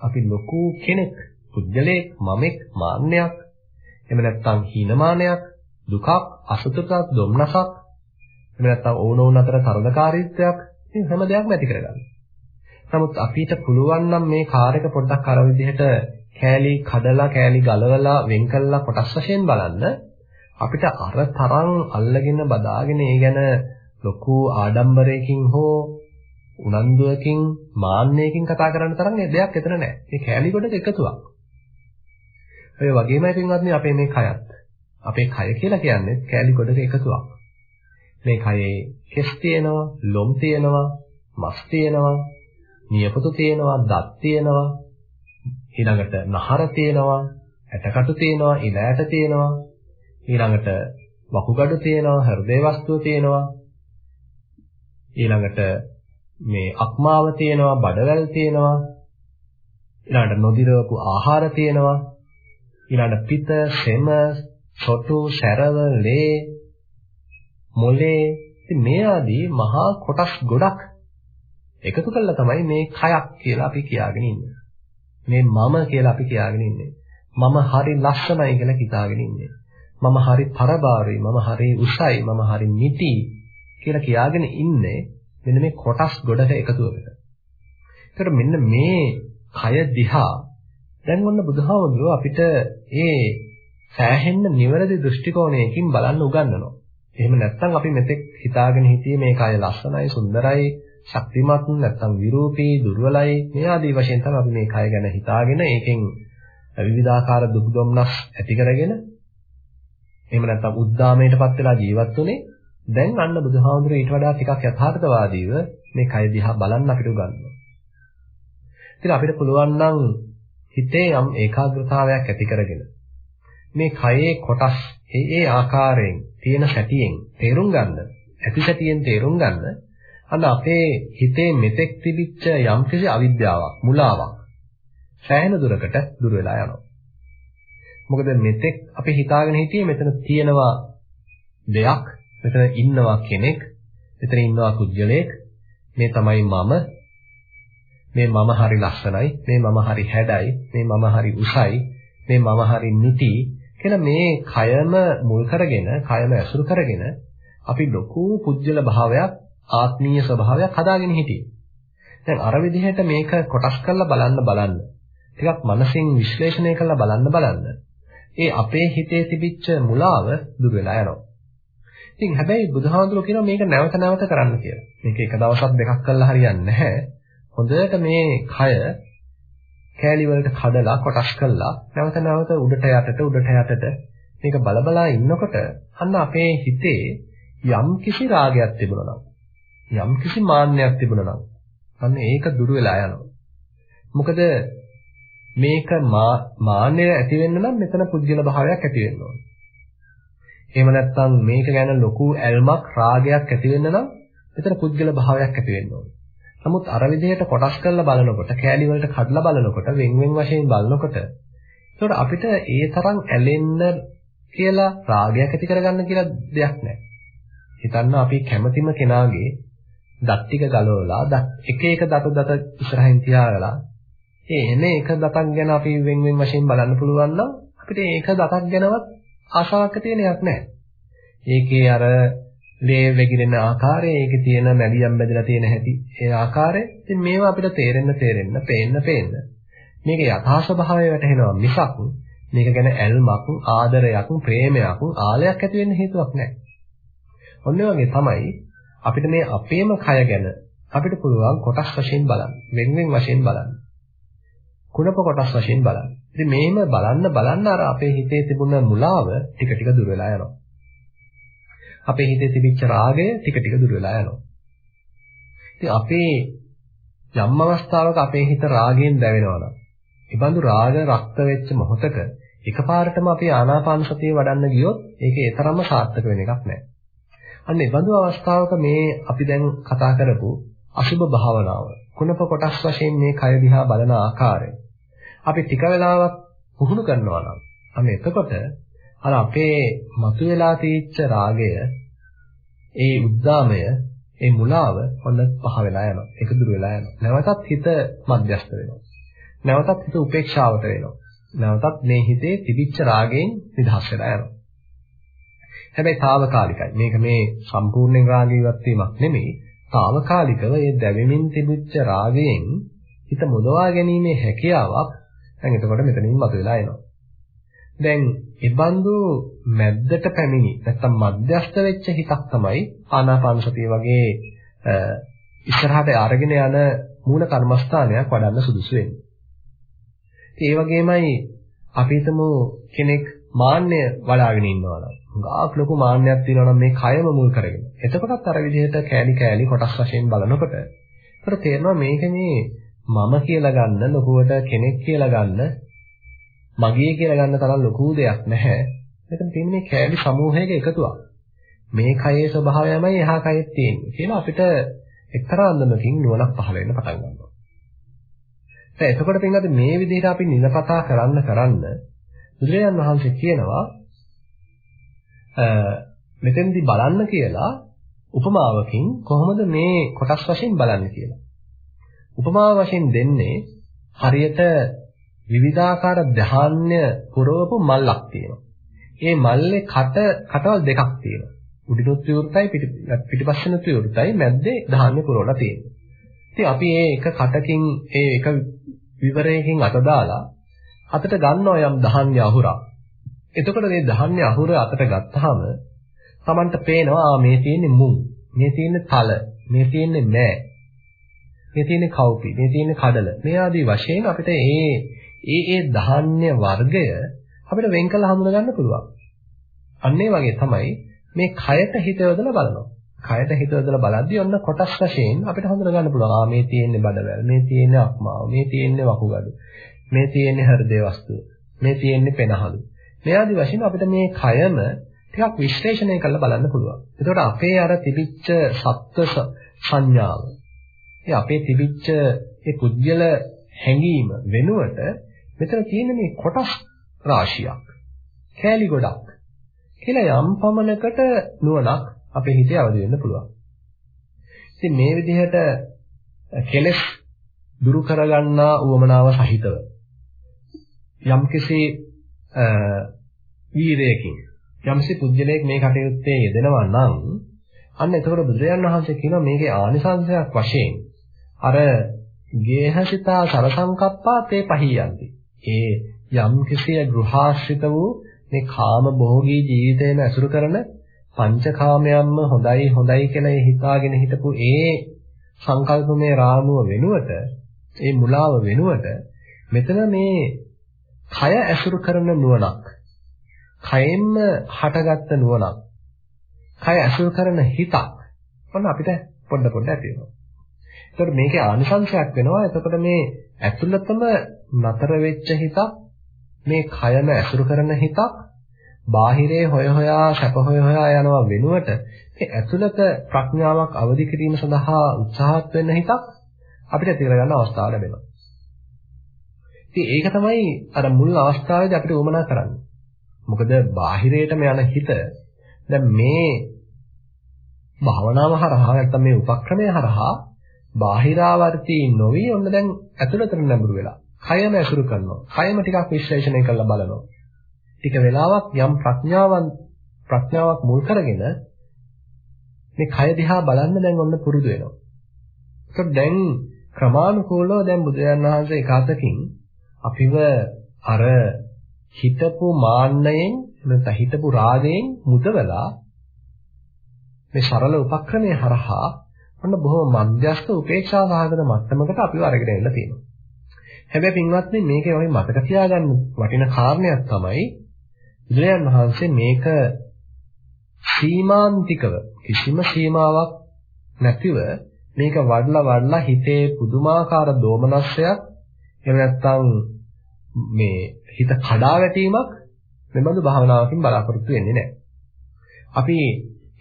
අපි ලොකු කෙනෙක් පුද්ගලයෙක් මමෙක් මාන්නයක් එහෙම නැත්නම් හීනමානයක් දුකක් අසතුටක් දුම්නසක් එහෙම නැත්නම් ඕනෝන් අතර තරදකාරීත්වයක් මේ හැම දෙයක්ම ඇති කරගන්න. නමුත් අපිට පුළුවන් නම් මේ කාර් එක පොඩ්ඩක් අර විදිහට කෑලි කඩලා කෑලි ගලවලා වෙන් කළා කොටස් වශයෙන් බලන්න අපිට අර තරම් අල්ලගෙන බදාගෙන ඒ ගැන ලොකු ආඩම්බරයකින් හෝ උනන්දුවකින් මාන්නයකින් කතා කරන්න තරම් දෙයක් එතන නැහැ. මේ කෑලි කොටක එකතුවක්. ඔය වගේමයි පින්වත්නි අපේ මේ කයත්. අපේ කය කියලා කියන්නේ කෑලි කොටක එකතුවක්. මේ කයේ කෙස් තියෙනවා, ලොම් තියෙනවා, මස් තියෙනවා, නියපොතු තියෙනවා, දත් තියෙනවා, ඊළඟට නහර තියෙනවා, ඇටකටු තියෙනවා, ඉල ඇට තියෙනවා, ඊළඟට වකුගඩු තියෙනවා, හෘදේ වස්තුව තියෙනවා, ඊළඟට මේ අක්මාව තියෙනවා, බඩවැල් තියෙනවා. ඊළඟට නොදිරවපු ආහාර තියෙනවා. ඊළඟට පිත, සෙම, සොටු, සැරව, ලේ, මොලේ ඉතින් මේ ආදී මහා කොටස් ගොඩක් එකතු කරලා තමයි මේ කයක් කියලා අපි කියාගෙන ඉන්නේ. මේ මම කියලා අපි කියාගෙන ඉන්නේ. මම හරි ලස්සනයි කියලා හිතාගෙන ඉන්නේ. මම හරි තරබාරුයි, මම හරි උසයි, මම හරි නිටි කියලා කියාගෙන ඉන්නේ මෙන්න මේ කොටස් ගොඩක එකතුවකට. ඒතර මෙන්න මේ කය දිහා දැන් ඔන්න බුදුහාමුදුරුව අපිට ඒ සෑහෙන්න නිවැරදි දෘෂ්ටි කෝණයකින් බලන්න උගන්වනවා. එහෙම නැත්නම් අපි මෙතෙක් හිතාගෙන හිටියේ මේ කය ලස්සනයි, සුන්දරයි, ශක්තිමත් නැත්නම් විරූපී, දුර්වලයි මේ ආදී වශයෙන් තමයි අපි මේ කය ගැන හිතාගෙන ඒකෙන් විවිධාකාර දුක් දුම්නස් ඇති කරගෙන එහෙම නැත්නම් උද්දාමයටපත් වෙලා ජීවත් වුනේ දැන් අන්න බුදුහාමුදුරේ ඊට වඩා ටිකක් යථාර්ථවාදීව මේ කය දිහා බලන්න අපිට උගන්වනවා. ඉතින් අපිට පුළුවන් නම් හිතේ යම් ඒකාග්‍රතාවයක් ඇති කරගෙන මේ කයේ කොටස් ඒ ඒ ආකාරයෙන් තියෙන සැටියෙන් තේරුම් ගන්න, ඇති සැටියෙන් තේරුම් ගන්න අන්න අපේ හිතේ මෙතෙක් තිබිච්ච යම්කිසි අවිද්‍යාවක්, මුලාවක් සෑහෙන දුරකට දුර වෙලා යනවා. මොකද මෙතෙක් අපි හිතාගෙන හිටියේ මෙතන තියෙනවා දෙයක් මෙතන ඉන්නවා කෙනෙක්, මෙතන ඉන්නවා කුජලයක්, මේ තමයි මම. මේ මම හරි ලස්සනයි, මේ මම හරි හැඩයි, මේ මම හරි උසයි, මේ මම හරි නිටි කියලා මේ කයම මුල් කරගෙන, කයම ඇසුරු කරගෙන අපි ලොකු පුජ්‍යල භාවයක්, ආත්මීය ස්වභාවයක් හදාගෙන හිටියේ. දැන් අර විදිහට මේක කොටස් කරලා බලන්න බලන්න. ටිකක් මනසින් විශ්ලේෂණය කරලා බලන්න බලන්න. ඒ අපේ හිතේ තිබිච්ච මුලාව දුර වෙලා යනවා. ඉතින් හැබැයි බුදුහාමුදුරුවෝ කියනවා මේක නැවත නැවත කරන්න කියලා. මේක එක දවසක් දෙකක් කළා හරියන්නේ නැහැ. හොඳට මේ කය කෑලි වලට කඩලා කොටස් කළා නැවත නැවත උඩට යටට උඩට යටට මේක බලබලා ඉන්නකොට අන්න අපේ හිතේ යම් කිසි රාගයක් තිබුණා නම් යම් කිසි මාන්නයක් තිබුණා නම් අන්න ඒක දුර වෙලා යනවා. මොකද මේක මාන්නය ඇති වෙන්න නම් මෙතන පුද්ගල භාවයක් ඇති වෙන්න ඕනේ. එහෙම නැත්නම් මේක ගැන ලොකු ඇල්මක් රාගයක් ඇති වෙන්න නම් මෙතන පුද්ගල භාවයක් ඇති වෙන්න ඕනේ. නමුත් අර විදිහට කොටස් කරලා බලනකොට කෑලි වලට කඩලා බලනකොට වෙන් වෙන් වශයෙන් බලනකොට ඒකට අපිට ඒ තරම් ඇලෙන්න කියලා රාගයක් ඇති කරගන්න කියලා දෙයක් නැහැ. හිතන්න අපි කැමතිම කෙනාගේ දත් ටික ගලවලා දත් එක එක දත දත ඉස්සරහින් තියාගලා ඒ එන එක දතක් ගැන අපි වෙන් වෙන් වශයෙන් බලන්න පුළුවන් නම් අපිට ඒක දතක් ගැනවත් ආශාවක් තියෙන එකක් නැහැ. ඒකේ අර ලේ වැగిරෙන ආකාරය, ඒකේ තියෙන මැලියම් බැදලා තියෙන හැටි, ඒ ආකාරය. ඉතින් මේවා අපිට තේරෙන්න තේරෙන්න, පේන්න පේන්න. මේකේ යථා ස්වභාවය වැටහෙනවා මිසක් මේක ගැන ඇල්මක්, ආදරයක්, ප්‍රේමයක්, ආලයක් ඇති වෙන්න හේතුවක් නැහැ. ඔන්න වගේ තමයි අපිට මේ අපේම කය ගැන අපිට පුළුවන් කොටස් වශයෙන් බලන්න. වෙන වෙන වශයෙන් බලන්න. කුණප කොටස් වශයෙන් බලන්න. ඉතින් මේම බලන්න බලන්න අර අපේ හිතේ තිබුණ මුලාව ටික ටික දුර වෙලා යනවා. අපේ හිතේ තිබිච්ච රාගය ටික ටික දුර වෙලා යනවා. ඉතින් අපේ යම් අවස්ථාවක අපේ හිත රාගයෙන් දැවෙනවා නම්, ඊබඳු රාග රක්ත වෙච්ච මොහොතක එකපාරටම අපි ආනාපාන සතිය වඩන්න ගියොත් ඒකේ තරම්ම සාර්ථක වෙන එකක් නැහැ. අන්න ඒ බඳු අවස්ථාවක මේ අපි දැන් කතා කරපු අසුබ භාවනාව කුණප කොටස් වශයෙන් මේ කය දිහා බලන ආකාරය අපි ටික වෙලාවක් පුහුණු කරනවා නම් අන්න එතකොට අර අපේ මතුවලා තීච්ච රාගය ඒ උද්දාමය ඒ මුලාව ඔන්න පහ වෙලා යනවා ඒක දුර වෙලා යනවා. නැවතත් හිත මධ්‍යස්ත වෙනවා. නැවතත් හිත උපේක්ෂාවට වෙනවා. නැවතත් මේ හිතේ තිබිච්ච රාගයෙන් නිදහස් වෙලා යනවා. හැබැයි తాවකාලිකයි. මේක මේ සම්පූර්ණයෙන් රාගීවත් වීමක් නෙමෙයි. తాවකාලිකව ඒ දැවෙමින් තිබිච්ච රාගයෙන් හිත මොදවා ගැනීමේ හැකියාවක් දැන් එතකොට මෙතනින් මතුවලා එනවා. දැන් ඉබඳු මැද්දට පැමිණි නැත්තම් මධ්‍යස්ත වෙච්ච හිතක් තමයි ආනාපාන සතිය වගේ ඉස්සරහට අරගෙන යන මූල කර්මස්ථානයක් වඩන්න සුදුසු වෙන්නේ. ඒ වගේමයි අපි හිතමු කෙනෙක් මාන්නය වඩාගෙන ඉන්නවා නම් ගාක් ලොකු මාන්නයක් තියෙනවා නම් මේ කයම මුල් කරගෙන. එතකොටත් අර විදිහට කෑලි කෑලි කොටස් වශයෙන් බලනකොට ඒතර තේරෙනවා මේක මේ මම කියලා ගන්න ලොකුවට කෙනෙක් කියලා ගන්න මගේ කියලා ගන්න තරම් ලොකු දෙයක් නැහැ. මෙතන තියෙන්නේ කෑලි සමූහයක එකතුවක්. මේ කයේ ස්වභාවයමයි එහා කයෙත් තියෙන්නේ කියලා අපිට එක්තරා අන්දමකින් නුවණක් පහළ වෙන්න පටන් ගන්නවා. දැන් එතකොට පින්වත්නි මේ විදිහට අපි නිලපතා කරන්න කරන්න බුදුරජාන් වහන්සේ කියනවා මෙතෙන්දි බලන්න කියලා උපමාවකින් කොහොමද මේ කොටස් වශයෙන් බලන්නේ කියලා. උපමාව වශයෙන් දෙන්නේ හරියට විවිධාකාර ධාන්‍ය පුරවපු මල්ලක් තියෙනවා. ඒ මල්ලේ කට කටවල් දෙකක් තියෙනවා. උඩිනුත් විවෘතයි පිටිපස්සෙනුත් විවෘතයි මැද්දේ ධාන්‍ය පුරවලා තියෙනවා. ඉතින් අපි මේ එක කටකින් ඒ එක විවරයකින් අත දාලා අතට ගන්නවා යම් ධාන්‍ය අහුරක්. එතකොට මේ ධාන්‍ය අහුර අතට ගත්තාම Tamanට පේනවා මේ තියෙන්නේ මුං, මේ තියෙන්නේ තල, මේ තියෙන්නේ මෑ, මේ තියෙන්නේ කව්පි, මේ තියෙන්නේ කඩල. මේ ආදී වශයෙන් අපිට ඒ ඒ ඒ ධාන්‍ය වර්ගය අපිට වෙන් කළ හඳුනා ගන්න පුළුවන්. අන්න ඒ වගේ තමයි මේ කයට හිත යොදලා බලනවා. කයට හිත යොදලා බලද්දී ඔන්න කොටස් වශයෙන් අපිට හඳුනා ගන්න පුළුවන්. ආ මේ තියෙන්නේ බඩවැල්, මේ තියෙන්නේ අක්මාව, මේ තියෙන්නේ වකුගඩු, මේ තියෙන්නේ හෘදේ වස්තුව, මේ තියෙන්නේ පෙනහළු. මේ ආදි වශයෙන් අපිට මේ කයම ටිකක් විශ්ලේෂණය කරලා බලන්න පුළුවන්. එතකොට අපේ අර තිබිච්ච සත්ව සංඥාව, ඒ අපේ තිබිච්ච ඒ පුද්ගල හැඟීම වෙනුවට මෙතන තියෙන මේ කොටස් රාශියක්, කෑලි ගොඩක් කියලා යම් පමණකට නුවණක් අපේ හිතේ අවදි වෙන්න පුළුවන්. ඉතින් මේ විදිහට කෙලස් දුරු කරගන්නා උවමනාව සහිතව යම්කිසි වීරයකින් යම්සි පුජ්‍යලයක් මේ කටයුත්තේ යෙදෙනවා නම් අන්න එතකොට බුදුරජාණන් වහන්සේ කියනවා මේකේ ආනිසංශයක් වශයෙන් අර ගේහසිතා සරසංකප්පා තේ පහියන්ති. ඒ යම් කිසිය ගෘහාශ්‍රිත වූ මේ කාම භෝගී ජීවිතයම ඇසුරු කරන පංචකාමයන්ම හොඳයි හොඳයි කියලා හිතාගෙන හිටපු ඒ සංකල්පමය රාමුව වෙනුවට ඒ මුලාව වෙනුවට මෙතන මේ කය ඇසුරු කරන නුවණක් කයෙන්ම හටගත්ත නුවණක් කය ඇසුරු කරන හිතක් ඔන්න අපිට පොඩ පොඩ ඇති වෙනවා. ඒතකොට මේකේ ආනිසංශයක් වෙනවා. එතකොට මේ ඇතුළතම නතර වෙච්ච හිතක් මේ කයම ඇසුරු කරන හිතක් බාහිරේ හොය හොයා සැප හොය හොයා යනවා වෙනුවට මේ ඇතුළත ප්‍රඥාවක් අවදි කිරීම සඳහා උත්සාහත් වෙන්න හිතක් අපිට ඇති කරගන්න අවස්ථාව ලැබෙනවා. ඉතින් ඒක තමයි අර මුල් අවස්ථාවේදී අපිට උවමනා කරන්නේ. මොකද බාහිරයටම යන හිත දැන් මේ භාවනාව හරහා නැත්නම් මේ උපක්‍රමය හරහා බාහිරාවර්තී නොවි ඔන්න දැන් ඇතුළතට නැඹුරු වෙලා කයම ඇසුරු කරනවා. කයම ටිකක් විශ්ලේෂණය කරලා බලනවා. ටික වෙලාවක් යම් ප්‍රඥාවන් ප්‍රඥාවක් මුල් කරගෙන මේ කය දිහා බලන්න දැන් ඔන්න පුරුදු වෙනවා. ඒත් දැන් ක්‍රමානුකූලව දැන් බුදුරජාණන් වහන්සේ එක අතකින් අපිව අර හිතපු මාන්නයෙන් නැත්නම් හිතපු රාගයෙන් මුදවලා මේ සරල උපක්‍රමයේ හරහා ඔන්න බොහොම මධ්‍යස්ථ උපේක්ෂා සහගත මට්ටමකට අපිව අරගෙන එන්න තියෙනවා. හැබැයි පින්වත්නි මේකේ වගේ මතක තියාගන්න වටින කාරණයක් තමයි බුදුරජාන් වහන්සේ මේක සීමාන්තිකව කිසිම සීමාවක් නැතිව මේක වඩලා වඩලා හිතේ පුදුමාකාර දෝමනස්සයක් එහෙම නැත්නම් මේ හිත කඩා වැටීමක් මෙබඳු භාවනාවකින් බලාපොරොත්තු වෙන්නේ නැහැ. අපි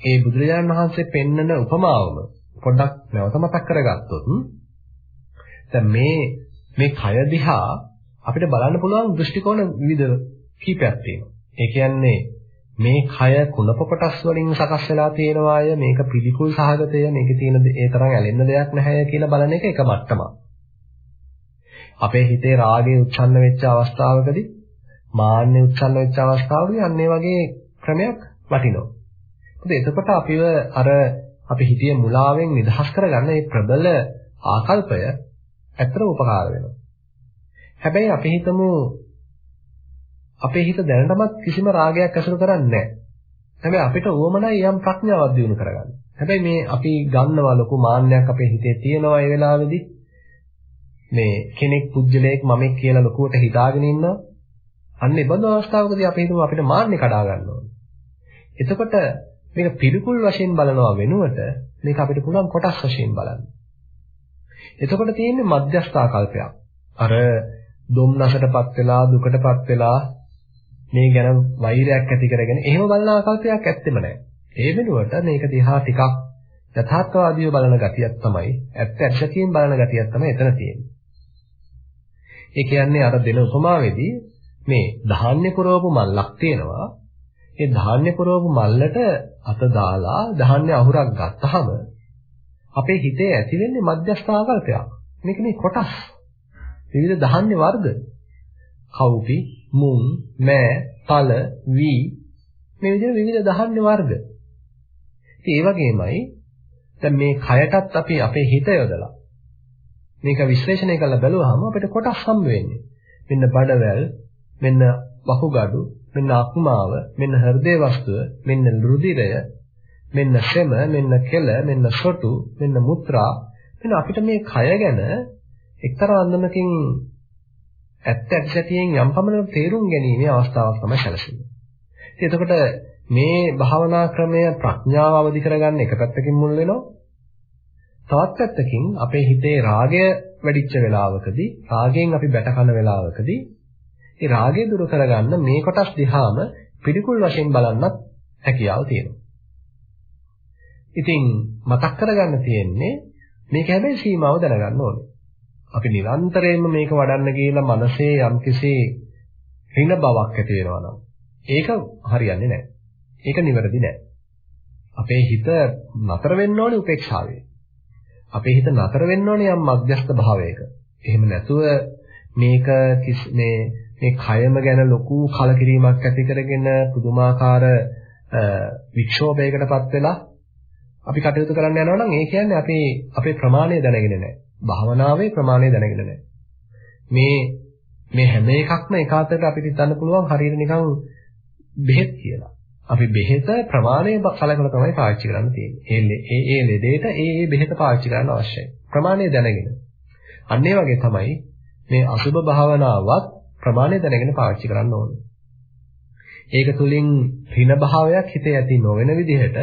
මේ බුදුරජාණන් වහන්සේ පෙන්නන උපමාවම පොඩ්ඩක් නැවත මතක් කරගත්තොත් දැන් මේ මේ කය දිහා අපිට බලන්න පුළුවන් දෘෂ්ටි කෝණ විවිධ කීපයක් තියෙනවා. ඒ කියන්නේ මේ කය කුණප කොටස් වලින් සකස් වෙලා තියෙනවාය මේක පිළිකුල් සහගතය මේකේ තියෙන ඒ තරම් ඇලෙන්න දෙයක් නැහැ කියලා බලන එක එක මට්ටමක්. අපේ හිතේ රාගය උච්ඡන්න වෙච්ච අවස්ථාවකදී මාන්නය උච්ඡන්න වෙච්ච අවස්ථාවකදී අන්න ඒ වගේ ක්‍රමයක් වටිනවා. මොකද එතකොට අපිව අර අපි හිතේ මුලාවෙන් නිදහස් කරගන්න මේ ප්‍රබල ආකල්පය ඇත්තටම උපකාර වෙනවා. හැබැයි අපි හිතමු අපේ හිත දැනටමත් කිසිම රාගයක් ඇසුරු කරන්නේ නැහැ. හැබැයි අපිට උවමනයි යම් ප්‍රඥාවක් දිනු කරගන්න. හැබැයි මේ අපි ගන්නවා ලොකු මාන්නයක් අපේ හිතේ තියෙනවා ඒ වෙලාවේදී මේ කෙනෙක් පුජ්‍යලයක් මමෙක් කියලා ලොකුවට හිතාගෙන ඉන්නවා. අන්න ඒ බඳු අවස්ථාවකදී අපි හිතමු අපිට මාන්නේ කඩා ගන්න ඕනේ. එතකොට මේක පිළිකුල් වශයෙන් බලනවා වෙනුවට මේක අපිට පුළුවන් කොටස් වශයෙන් බලන්න. එතකොට තියෙන්නේ මධ්‍යස්ථා කල්පයක්. අර දුම්නසටපත් වෙලා දුකටපත් වෙලා මේ ගැන වෛරයක් ඇති කරගෙන එහෙම බලන ආකල්පයක් ඇත්තෙම නැහැ. ඒ වෙනුවට මේක දිහා ටිකක් යථාර්ථවාදීව බලන ගතියක් තමයි ඇත්ත ඇත්තකින් බලන ගතියක් තමයි එතන තියෙන්නේ. ඒ කියන්නේ අර දෙන උපමාවේදී මේ ධාන්‍ය පුරවපු මල්ලක් තියෙනවා. ඒ ධාන්‍ය පුරවපු මල්ලට අත දාලා ධාන්‍ය අහුරක් ගත්තාම අපේ හිතේ ඇති වෙන්නේ මධ්‍යස්ථ ආකල්පයක්. මේක මේ කොටස්. විවිධ ධාන්‍ය වර්ග. කවුපි, මුං, මෑ, තල, වී මේ විදිහට විවිධ ධාන්‍ය වර්ග. ඉතින් ඒ වගේමයි දැන් මේ කයටත් අපි අපේ හිත යොදලා මේක විශ්ලේෂණය කරලා බැලුවාම අපිට කොටස් හම්බ වෙන්නේ. මෙන්න බඩවැල්, මෙන්න වකුගඩු, මෙන්න අක්මාව, මෙන්න හෘදේ වස්තුව, මෙන්න රුධිරය, මෙන්න සෙම, මෙන්න කෙල, මෙන්න සොටු, මෙන්න මුත්‍රා. මෙන්න අපිට මේ කය ගැන එක්තරා අන්දමකින් ඇත්ත ඇත්තටියෙන් යම් පමණක තේරුම් ගැනීමේ අවස්ථාවක් තමයි සැලසෙන්නේ. ඉතින් එතකොට මේ භාවනා ක්‍රමය ප්‍රඥාව අවදි කරගන්න එක පැත්තකින් මුල් වෙනවා. තවත් පැත්තකින් අපේ හිතේ රාගය වැඩිච්ච වෙලාවකදී රාගයෙන් අපි බැට කන වෙලාවකදී ඒ රාගය දුරු කරගන්න මේ කොටස් දිහාම පිළිකුල් වශයෙන් බලන්නත් හැකියාව තියෙනවා. ඉතින් මතක් කරගන්න තියෙන්නේ මේක හැබැයි සීමාව දැනගන්න ඕනේ. අපි නිරන්තරයෙන්ම මේක වඩන්න ගිහලා මනසේ යම්කිසි හින බවක් ඇති වෙනවා නම් ඒක හරියන්නේ නැහැ. ඒක නිවැරදි නැහැ. අපේ හිත නතර වෙන්න ඕනේ උපේක්ෂාවේ. අපේ හිත නතර වෙන්න ඕනේ යම් මධ්‍යස්ථ භාවයක. එහෙම නැතුව මේක මේ මේ කයම ගැන ලොකු කලකිරීමක් ඇති කරගෙන පුදුමාකාර වික්ෂෝභයකටපත් වෙලා අපි කටයුතු කරන්න යනවා නම් ඒ කියන්නේ අපි අපේ ප්‍රමාණය දැනගෙන නැහැ. භාවනාවේ ප්‍රමාණය දැනගෙන නැහැ. මේ මේ හැම එකක්ම එකාතට අපිට හිතන්න පුළුවන් හරියට නිකන් බෙහෙත් කියලා. අපි බෙහෙත ප්‍රමාණය කලකලා තමයි පාවිච්චි කරන්න තියෙන්නේ. ඒ ඒ ලෙඩේට ඒ ඒ බෙහෙත පාවිච්චි කරන්න අවශ්‍යයි. ප්‍රමාණය දැනගෙන. අන්න ඒ වගේ තමයි මේ අසුබ භාවනාවත් ප්‍රමාණය දැනගෙන පාවිච්චි කරන්න ඕනේ. ඒක තුලින් ඍණ භාවයක් හිතේ ඇති නොවන විදිහට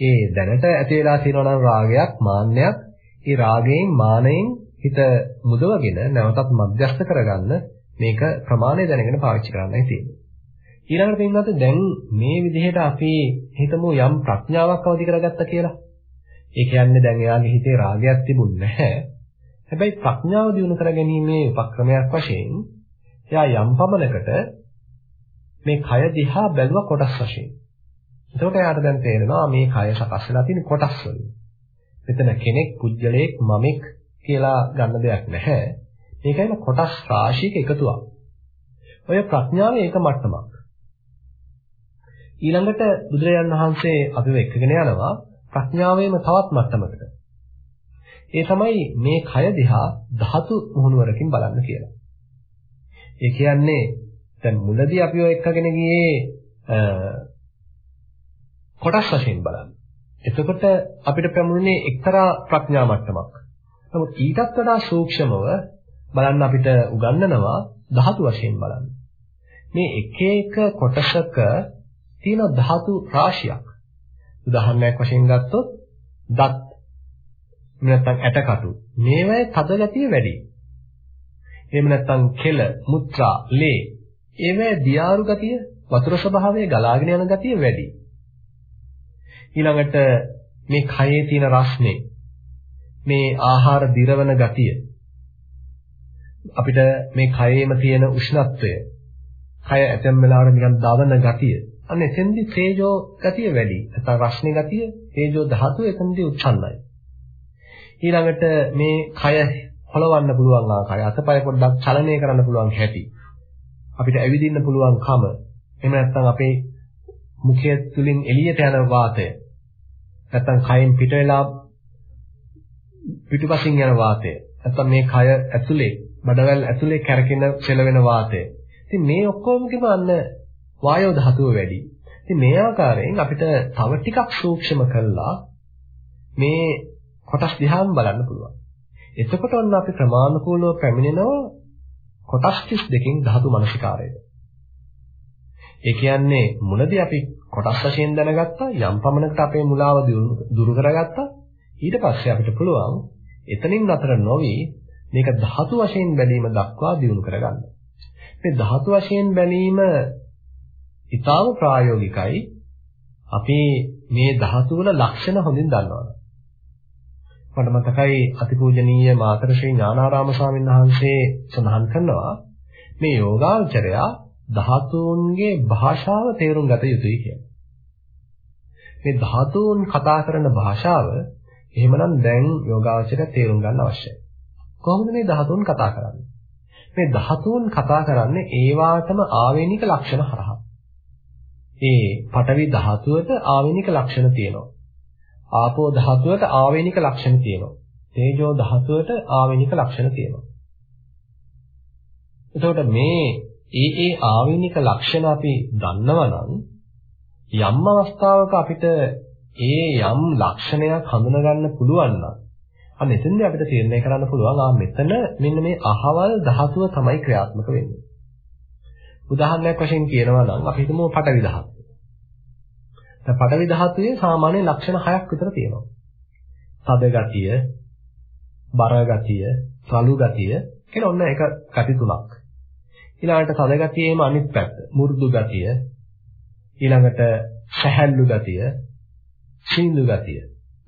ඒ දැනට ඇති වෙලා තියෙනවා නම් රාගයක්, මාන්නයක් ඒ රාගයෙන් මානයෙන් හිත මුදවගෙන නැවතත් මධ්‍යස්ත කරගන්න මේක ප්‍රමාණය දැනගෙන පාවිච්චි කරන්නයි තියෙන්නේ. ඊළඟට පින්නත් දැන් මේ විදිහට අපි හිතමු යම් ප්‍රඥාවක් අවදි කරගත්තා කියලා. ඒ කියන්නේ දැන් එයාගේ හිතේ රාගයක් තිබුණ නැහැ. හැබැයි ප්‍රඥාව දිනු කරගැනීමේ උපක්‍රමයක් වශයෙන් එයා යම් පමණකට මේ කය දිහා බැලුවා කොටස් වශයෙන්. එතකොට එයාට දැන් තේරෙනවා මේ කය සකස් වෙලා තියෙන කොටස් වලින්. මෙතන කෙනෙක්, පුජ්‍යලයක්, මමෙක් කියලා ගන්න දෙයක් නැහැ. මේකයිම කොටස් රාශියක එකතුවක්. ඔය ප්‍රඥාවේ ඒක මට්ටමක්. ඊළඟට බුදුරජාණන් වහන්සේ අපිව එක්කගෙන යනවා ප්‍රඥාවේම තවත් මට්ටමකට. ඒ තමයි මේ කය දිහා ධාතු මුහුණුවරකින් බලන්න කියලා. ඒ කියන්නේ දැන් මුලදී අපි ඔය එක්කගෙන ගියේ කොටස් වශයෙන් බලන්න. එතකොට අපිට පැමුණුනේ එක්තරා ප්‍රඥා මට්ටමක්. නමුත් ඊටත් වඩා සූක්ෂමව බලන්න අපිට උගන්වනවා ධාතු වශයෙන් බලන්න. මේ එක එක කොටසක තියෙන ධාතු රාශියක්. උදාහරණයක් වශයෙන් ගත්තොත් දත් නැත්නම් ඇටකටු මේවායේ තද ගතිය වැඩි. එහෙම නැත්නම් කෙල, මුත්‍රා, ලේ ඒවායේ දියාරු ගතිය, වතුර ස්වභාවය ගලාගෙන යන ගතිය වැඩි. ඊළඟට මේ කයේ තියෙන රස්නේ මේ ආහාර දිරවන ගතිය අපිට මේ කයේම තියෙන උෂ්ණත්වය කය ඇතැම් වෙලාවට නිකන් දවන ගතිය අන්න එතෙන්දි තේජෝ ගතිය වැඩි. නැත්නම් රස්නේ ගතිය තේජෝ ධාතුව එතෙන්දි උච්ඡන්නයි. ඊළඟට මේ කය හොලවන්න පුළුවන් ආකාරය අතපය පොඩ්ඩක් චලනය කරන්න පුළුවන් හැටි. අපිට ඇවිදින්න පුළුවන් කම. එහෙම නැත්නම් අපේ මුඛය තුලින් එළියට යන වාතය. නැත්නම් කයෙන් පිට වෙලා පිටුපසින් යන වාතය. නැත්නම් මේ කය ඇතුලේ බඩවැල් ඇතුලේ කැරකෙන සෙලවෙන වාතය. ඉතින් මේ ඔක්කොම කිවන්න වායෝ ධාතුව වැඩි. ඉතින් මේ ආකාරයෙන් අපිට තව ටිකක් සූක්ෂම කළා මේ කොටස් දිහාම බලන්න පුළුවන්. එතකොට ඔන්න අපි ප්‍රමාණිකූලව පැමිණෙනවා කොටස් 32කින් ධාතු මනසිකාරයට. ඒ කියන්නේ මුලදී අපි කොටස් වශයෙන් දැනගත්තා යම් පමණකට අපේ මුලාව දුරු කරගත්තා ඊට පස්සේ අපිට පුළුවන් එතනින් නතර නොවි මේක ධාතු වශයෙන් බැලීම දක්වා දියුණු කරගන්න. මේ ධාතු වශයෙන් බැලීම ඊටාව ප්‍රායෝගිකයි. අපි මේ ධාතු වල ලක්ෂණ හොඳින් දන්නවා. මට මතකයි අතිපූජනීය මාතර ශ්‍රී ඥානාරාම ස්වාමීන් වහන්සේ සඳහන් කරනවා මේ යෝගාචරයා ධාතුන්ගේ භාෂාව තේරුම් ගත යුතුයි කියලා. මේ ධාතුන් කතා කරන භාෂාව එහෙමනම් දැන් යෝගාචරය තේරුම් ගන්න අවශ්‍යයි. කොහොමද මේ ධාතුන් කතා කරන්නේ? මේ ධාතුන් කතා කරන්නේ ඒවාටම ආවේනික ලක්ෂණ හරහා. ඒ පඨවි ධාතුවට ආවේනික ලක්ෂණ තියෙනවා. ආපෝ ධාතුවට ආවේනික ලක්ෂණ තියෙනවා. තේජෝ ධාතුවට ආවේනික ලක්ෂණ තියෙනවා. එතකොට මේ ඒ ඒ ආවේනික ලක්ෂණ අපි දන්නවා නම් යම් අවස්ථාවක අපිට ඒ යම් ලක්ෂණයක් හඳුනා ගන්න පුළුවන් නම් අන්න එතෙන්දී අපිට තීරණය කරන්න පුළුවන් ආ මෙතන මෙන්න මේ අහවල් ධාතුව තමයි ක්‍රියාත්මක වෙන්නේ. උදාහරණයක් වශයෙන් කියනවා නම් අපි හිතමු පටවි ධාතුව. දැන් පටවි ධාතුවේ සාමාන්‍ය ලක්ෂණ හයක් විතර තියෙනවා. තද ගතිය, බර ගතිය, රළු ගතිය කියලා ඔන්න එක ගති තුනක්. ඊළඟට තද ගතියේම අනිත් පැත්ත, මු르දු ගතිය, ඊළඟට සැහැල්ලු ගතිය, සීඳු ගතිය.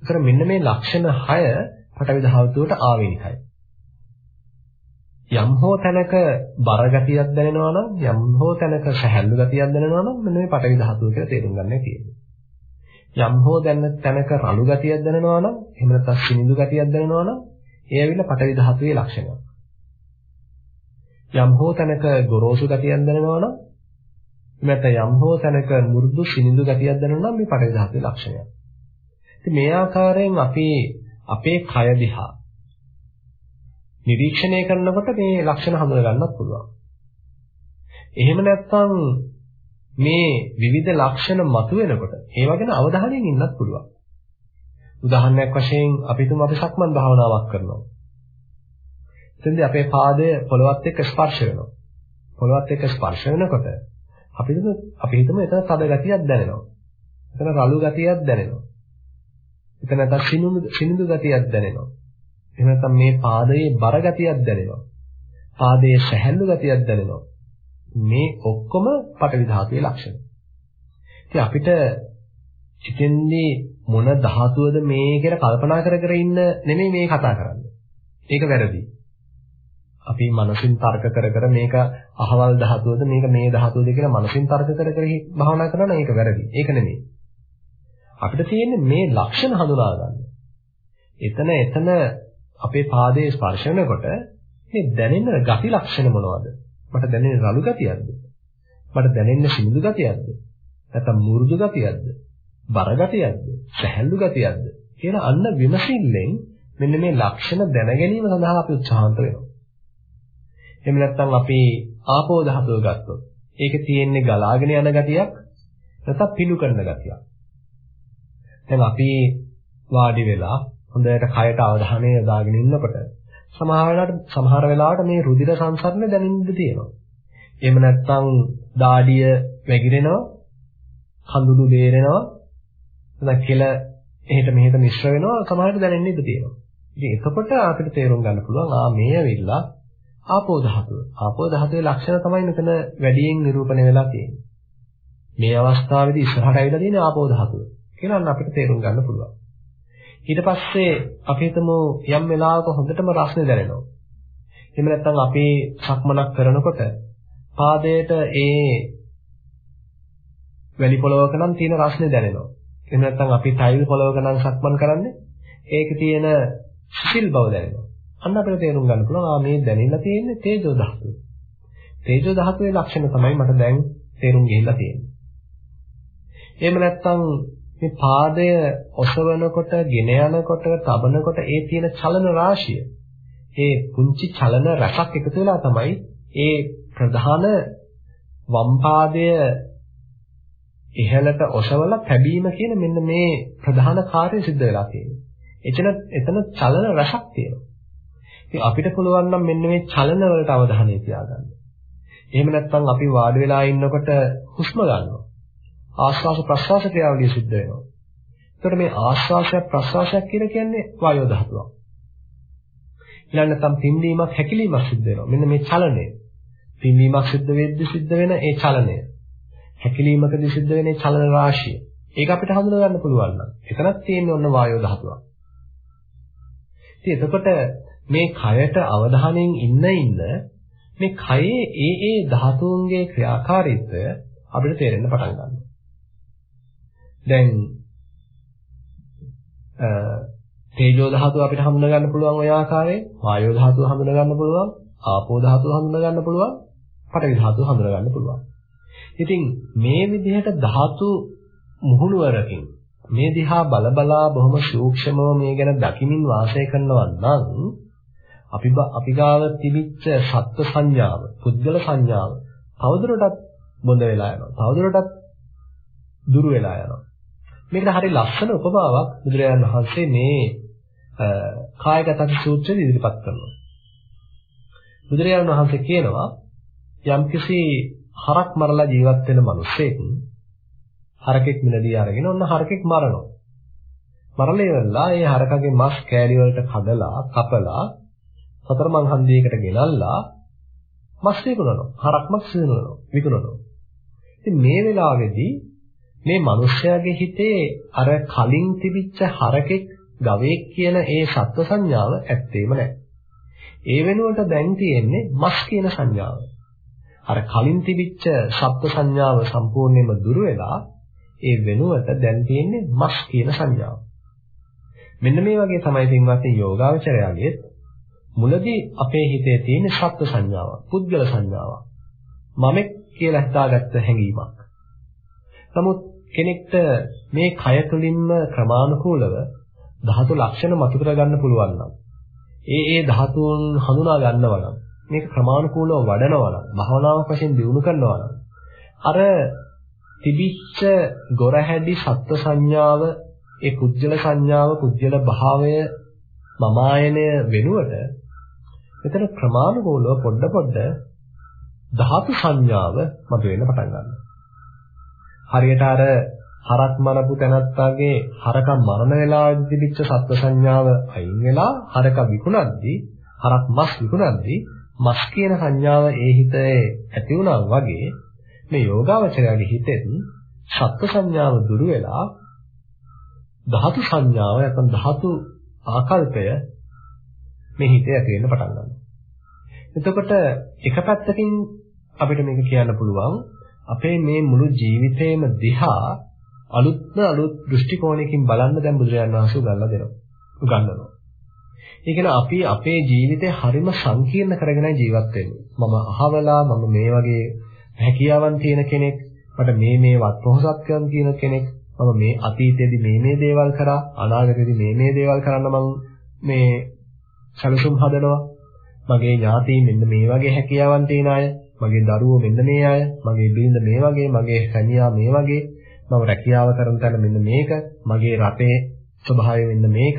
ඒතර මෙන්න මේ ලක්ෂණ 6 පටවි ධාතුවට ආවේනිකයි. යම් හෝ තැනක බර ගතියක් දැනෙනවා නම් යම් හෝ තැනක සැහැල්ලු ගතියක් දැනෙනවා නම් මෙන්න මේ පටවි ධාතුව කියලා තේරුම් ගන්නයි තියෙන්නේ. යම් හෝ දැන තැනක රළු ගතියක් දැනෙනවා නම් එහෙම නැත්නම් සිනිඳු ගතියක් දැනෙනවා නම් ඒ ඇවිල්ලා පටවි ධාතුවේ ලක්ෂණයක්. යම් හෝ තැනක ගොරෝසු ගතියක් දැනෙනවා නම් නැත්නම් යම් හෝ තැනක මෘදු සිනිඳු ගතියක් දැනෙනවා නම් මේ පටවි ධාතුවේ ලක්ෂණයක්. ඉතින් මේ ආකාරයෙන් අපි අපේ කය දිහා නිරීක්ෂණය කරනකොට මේ ලක්ෂණ හඳුනා ගන්නත් පුළුවන්. එහෙම නැත්නම් මේ විවිධ ලක්ෂණ මතුවෙනකොට ඒවා ගැන අවධානයෙන් ඉන්නත් පුළුවන්. උදාහරණයක් වශයෙන් අපි තුමු අපි සක්මන් භාවනාවක් කරනවා. එතෙන්දී අපේ පාදය පොළවත් එක්ක ස්පර්ශ වෙනවා. පොළවත් එක්ක ස්පර්ශ වෙනකොට අපි හිතමු අපි හිතමු එතන තද ගතියක් දැනෙනවා. එතන රළු ගතියක් දැනෙනවා. එතන නැත්නම් සිනිඳු සිනිඳු ගතියක් දැනෙනවා. එහෙම නැත්නම් මේ පාදයේ බර ගතියක් දැනෙනවා. පාදයේ සැහැල්ලු ගතියක් දැනෙනවා. මේ ඔක්කොම පටවි ධාතුවේ ලක්ෂණ. ඉතින් අපිට හිතෙන්නේ මොන ධාතුවද මේ කියලා කල්පනා කර කර ඉන්න නෙමෙයි මේ කතා කරන්නේ. ඒක වැරදි. අපි මනසින් තර්ක කර කර මේක අහවල් ධාතුවද මේක මේ ධාතුවද කියලා මනසින් තර්ක කර කර භාවනා කරනවා නම් ඒක වැරදි. ඒක නෙමෙයි. අපිට තියෙන්නේ මේ ලක්ෂණ හඳුනා ගන්න. එතන එතන අපේ පාදයේ ස්පර්ශ වෙනකොට මේ දැනෙන ගති ලක්ෂණ මොනවද? මට දැනෙන රළු ගතියක්ද? මට දැනෙන සිඳු ගතියක්ද? නැත්නම් මුරුදු ගතියක්ද? බර ගතියක්ද? සැහැල්ලු ගතියක්ද? කියලා අන්න විමසිල්ලෙන් මෙන්න මේ ලක්ෂණ දැන ගැනීම සඳහා අපි උත්සාහන්ත වෙනවා. එහෙම නැත්නම් අපි ආපෝ ධාතුව ගත්තොත් ඒකේ තියෙන්නේ ගලාගෙන යන ගතියක් නැත්නම් පිළු කරන ගතියක්. දැන් අපි වාඩි වෙලා හොඳට කයට අවධානය යොදාගෙන ඉන්නකොට සමහර වෙලාවට සමහර වෙලාවට මේ රුධිර සංසරණය දැනෙන්න තියෙනවා. එහෙම නැත්නම් දාඩිය වැగిරෙනවා, කඳුළු බේරෙනවා, නැත්නම් කෙල එහෙට මෙහෙට මිශ්‍ර වෙනවා සමහරට දැනෙන්න ඉඩ තියෙනවා. ඉතින් එතකොට අපිට තේරුම් ගන්න පුළුවන් ආ මේ ඇවිල්ලා ආපෝ ධාතුව. ආපෝ ධාතුවේ ලක්ෂණ තමයි මෙතන වැඩියෙන් නිරූපණය වෙලා තියෙන්නේ. මේ අවස්ථාවේදී ඉස්සරහට ඇවිල්ලා තියෙන ආපෝ ධාතුව. කියලා අපිට තේරුම් ගන්න පුළුවන්. ඊට පස්සේ අපි හිතමු යම් වෙලාවක හොඳටම රස්නේ දැනෙනවා. එහෙම නැත්නම් අපි සක්මනක් කරනකොට පාදයට ඒ වැලි පොලවක නම් තියෙන රස්නේ දැනෙනවා. එහෙම නැත්නම් අපි ටයිල් පොලවක නම් සක්මන් කරන්නේ ඒකේ තියෙන සිසිල් බව දැනෙනවා. අන්න අපිට තේරුම් ගන්න පුළුවන් ආ මේ දැනෙලා තියෙන්නේ තේජෝ ධාතුව. තේජෝ ධාතුවේ ලක්ෂණ තමයි මට දැන් තේරුම් ගිහිල්ලා තියෙන්නේ. එහෙම නැත්නම් මේ පාදය ඔසවනකොට, ගෙන යනකොට, තබනකොට ඒ තියෙන චලන රාශිය. ඒ පුංචි චලන රසක් එකතු වෙලා තමයි ඒ ප්‍රධාන වම් පාදය ඉහළට ඔසවලා තැබීම කියන මෙන්න මේ ප්‍රධාන කාර්යය සිද්ධ වෙලා තියෙනවා. එතන එතන චලන රසක් තියෙනවා. ඉතින් අපිට පුළුවන් නම් මෙන්න මේ චලන වලට අවධානය තියාගන්න. එහෙම නැත්නම් අපි වාඩි වෙලා ඉන්නකොට හුස්ම ගන්නවා. ආශ්වාස ප්‍රශ්වාස ක්‍රියාවලිය සිද්ධ වෙනවා. එතකොට මේ ආශ්වාසයක් ප්‍රශ්වාසයක් කියලා කියන්නේ වායෝ ධාතුවක්. ඊළඟ නැත්නම් පිම්බීමක් හැකිලීමක් සිද්ධ වෙනවා. මෙන්න මේ චලනය. පිම්බීමක් සිද්ධ වෙද්දී සිද්ධ වෙන ඒ චලනය. හැකිලීමකදී සිද්ධ වෙන චලන රාශිය. ඒක අපිට හඳුනා ගන්න පුළුවන් නම්. එතනක් තියෙන්නේ ඔන්න වායෝ ධාතුවක්. ඉතින් එතකොට මේ කයට අවධානයෙන් ඉන්න ඉන්න මේ කයේ ඒ ඒ ධාතුන්ගේ ක්‍රියාකාරීත්වය අපිට තේරෙන්න පටන් ගන්නවා. දැන් තේජෝ ධාතුව අපිට හඳුනා ගන්න පුළුවන් ওই ආකාරයෙන්, වායෝ ධාතුව හඳුනා ගන්න පුළුවන්, ආපෝ ධාතුව හඳුනා ගන්න පුළුවන්, පඨවි ධාතුව හඳුනා ගන්න පුළුවන්. ඉතින් මේ විදිහට ධාතු මුහුණුවරකින් මේ දිහා බලබලා බොහොම සූක්ෂමව මේ ගැන දකිමින් වාසය කරනවා නම් අපි අපි ගාව තිබිච්ච සත්ත්ව සංඥාව, පුද්ගල සංඥාව තවදුරටත් බොඳ වෙලා යනවා. තවදුරටත් දුරු වෙලා යනවා. මේකට හරි ලස්සන උපමාවක් බුදුරජාණන් වහන්සේ මේ කායගත සූත්‍රයේ ඉදිරිපත් කරනවා. බුදුරජාණන් වහන්සේ කියනවා යම්කිසි හරක් මරලා ජීවත් වෙන මිනිසෙක් හරකෙක් මිලදී අරගෙන ඔන්න හරකෙක් මරනවා. මරලා ඉවරලා ඒ හරකගේ මස් කෑලි වලට කඩලා කපලා සතර මං හන්දියකට ගෙනල්ලා මස් විකුණනවා. හරක් මස් විකුණනවා. විකුණනවා. ඉතින් මේ වෙලාවේදී මේ මිනිස්යාගේ හිතේ අර කලින් තිබිච්ච හරකෙක් ගවයෙක් කියන ඒ සත්ව සංඥාව ඇත්තේම නැහැ. ඒ වෙනුවට දැන් තියෙන්නේ මස් කියන සංඥාව. අර කලින් තිබිච්ච සත්ව සංඥාව සම්පූර්ණයෙන්ම දුර වෙලා ඒ වෙනුවට දැන් තියෙන්නේ මස් කියන සංඥාව. මෙන්න මේ වගේ තමයි පින්වත්නි යෝගාවචරයාගේ මුලදී අපේ හිතේ තියෙන සත්ව සංඥාව, පුද්ගල සංඥාව. මමෙක් කියලා හිතාගත්ත හැඟීමක්. නමුත් කෙනෙක්ට මේ කය තුලින්ම ක්‍රමානුකූලව ධාතු ලක්ෂණ මතු කර ගන්න පුළුවන් නම් ඒ ඒ ධාතුන් හඳුනා ගන්නවා නම් මේක ක්‍රමානුකූලව වඩනවා නම් භාවනාවක් වශයෙන් දියුණු කරනවා නම් අර තිබිච්ච ගොරහැඩි සත්ව සංඥාව ඒ පුජ්‍යල සංඥාව පුජ්‍යල භාවය මමායනය වෙනුවට මෙතන ක්‍රමානුකූලව පොඩ පොඩ ධාතු සංඥාව මතුවෙන්න පටන් ගන්නවා. හරියට අර හරක් මරපු තැනත්තාගේ හරක මරණ වෙලාවෙදි තිබිච්ච සත්ව සංඥාව අයින් වෙලා හරක විකුණද්දී හරක් මස් විකුණද්දී මස් කියන සංඥාව ඒ හිතේ ඇති වුණා වගේ මේ යෝගාවචරයාගේ හිතෙත් සත්ව සංඥාව දුරු වෙලා ධාතු සංඥාව නැත්නම් ධාතු ආකල්පය මේ හිතේ ඇති වෙන්න පටන් ගන්නවා. එතකොට එක පැත්තකින් අපිට මේක කියන්න පුළුවන් අපේ මේ මුළු ජීවිතේම දිහා අලුත්ම අලුත් දෘෂ්ටි කෝණයකින් බලන්න දැන් බුදුරජාණන් වහන්සේ උගන්ලා දෙනවා. උගන්වනවා. ඒ කියන්නේ අපි අපේ ජීවිතේ හරිම සංකීර්ණ කරගෙන ජීවත් වෙන්නේ. මම අහවලා මම මේ වගේ හැකියාවන් තියෙන කෙනෙක්, මට මේ මේ වත් පොහසත්කම් තියෙන කෙනෙක්, මම මේ අතීතයේදී මේ මේ දේවල් කරා, අනාගතයේදී මේ මේ දේවල් කරන්න මම මේ සැලසුම් හදනවා. මගේ ඥාතීන් මෙන්න මේ වගේ හැකියාවන් තියෙන අය මගේ දරුවෝ මෙන්න මේ අය, මගේ බිරිඳ මේ වගේ, මගේ සැමියා මේ වගේ, මම රැකියාව කරන තැන මෙන්න මේක, මගේ රටේ ස්වභාවය මෙන්න මේක.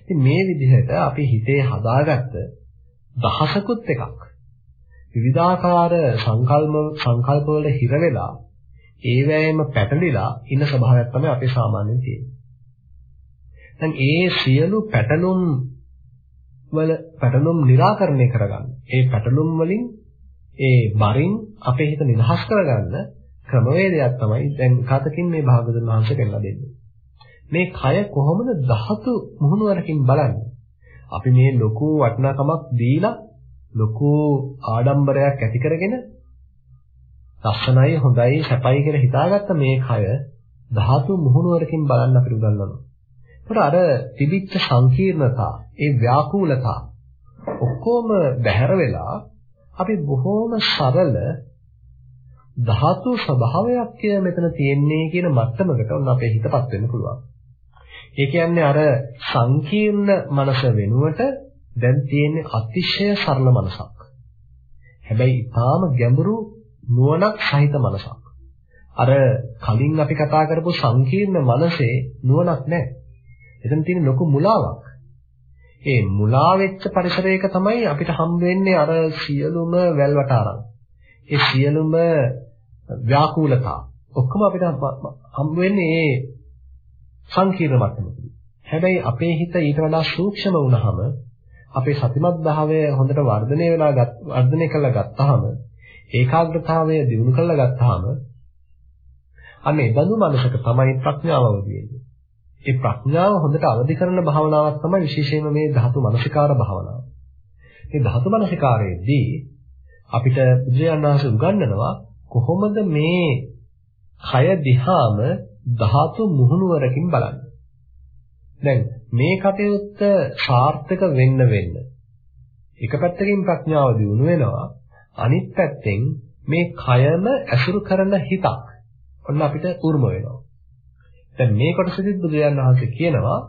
ඉතින් මේ විදිහට අපි හිතේ හදාගත්ත දහසකුත් එකක් විවිධාකාර සංකල්ප සංකල්ප වල හිර වෙලා ඒවැයේම පැටලිලා ඉන්න ස්වභාවයක් තමයි අපේ සාමාන්‍යයෙන් තියෙන්නේ. දැන් ඒ සියලු පැටලුම් වල පැටලුම් निराකරණය කරගන්න. ඒ පැටලුම් වලින් ඒ බරින් අපේ හිත නිදහස් කරගන්න ක්‍රමවේදයක් තමයි දැන් කතකින් මේ භාගතුන් වහන්සේ දෙන්නලා දෙන්නේ. මේ කය කොහොමද ධාතු මුහුණුවරකින් බලන්නේ? අපි මේ ලොකු වටිනාකමක් දීලා ලොකු ආඩම්බරයක් ඇති කරගෙන ලස්සනයි හොඳයි සැපයි කියලා හිතාගත්ත මේ කය ධාතු මුහුණුවරකින් බලන්න අපිට උදල්වනවා. ඒකට අර තිබිච්ච සංකීර්ණතා, ඒ ව්‍යාකූලතා ඔක්කොම බැහැර වෙලා අපි බොහෝම සරල ධාතු ස්වභාවයක් මෙතන තියෙන්නේ කියන මට්ටමකට ඔන්න අපේ හිතපත් වෙන්න පුළුවන්. ඒ කියන්නේ අර සංකීර්ණ මනස වෙනුවට දැන් තියෙන්නේ අතිශය සරල මනසක්. හැබැයි ඊටාම ගැඹුරු නුවණක් සහිත මනසක්. අර කලින් අපි කතා කරපු සංකීර්ණ මනසේ නුවණක් නැහැ. එතන තියෙන ලොකු මුලාවක්. ඒ මුලා වෙච්ච පරිසරයක තමයි අපිට හම් වෙන්නේ අර සියලුම වැල්වටාරම්. ඒ සියලුම ව්‍යාකූලතා ඔක්කොම අපිට හම් වෙන්නේ මේ සංකීර්ණ මට්ටමකදී. හැබැයි අපේ හිත ඊට වඩා සූක්ෂම වුණාම අපේ සතිමත් භාවය හොඳට වර්ධනය වෙලා වර්ධනය කරලා ගත්තාම ඒකාග්‍රතාවය දිනු කරලා ගත්තාම අන්න ඒ බඳු මනසක තමයි ප්‍රඥාව අවදි වෙන්නේ. ඒ ප්‍රඥාව හොඳට අවදි කරන භාවනාවක් තමයි විශේෂයෙන්ම මේ ධාතු මනසිකාර භාවනාව. මේ ධාතු මනසිකාරයේදී අපිට බුදුරජාණන් වහන්සේ උගන්වනවා කොහොමද මේ කය දිහාම ධාතු මුහුණුවරකින් බලන්නේ. දැන් මේ කටයුත්ත සාර්ථක වෙන්න වෙන්න එක පැත්තකින් ප්‍රඥාව දියුණු වෙනවා අනිත් පැත්තෙන් මේ කයම ඇසුරු කරන හිතක් ඔන්න අපිට උරුම වෙනවා. දැන් මේ කොටසෙදිත් බුදුරජාණන් වහන්සේ කියනවා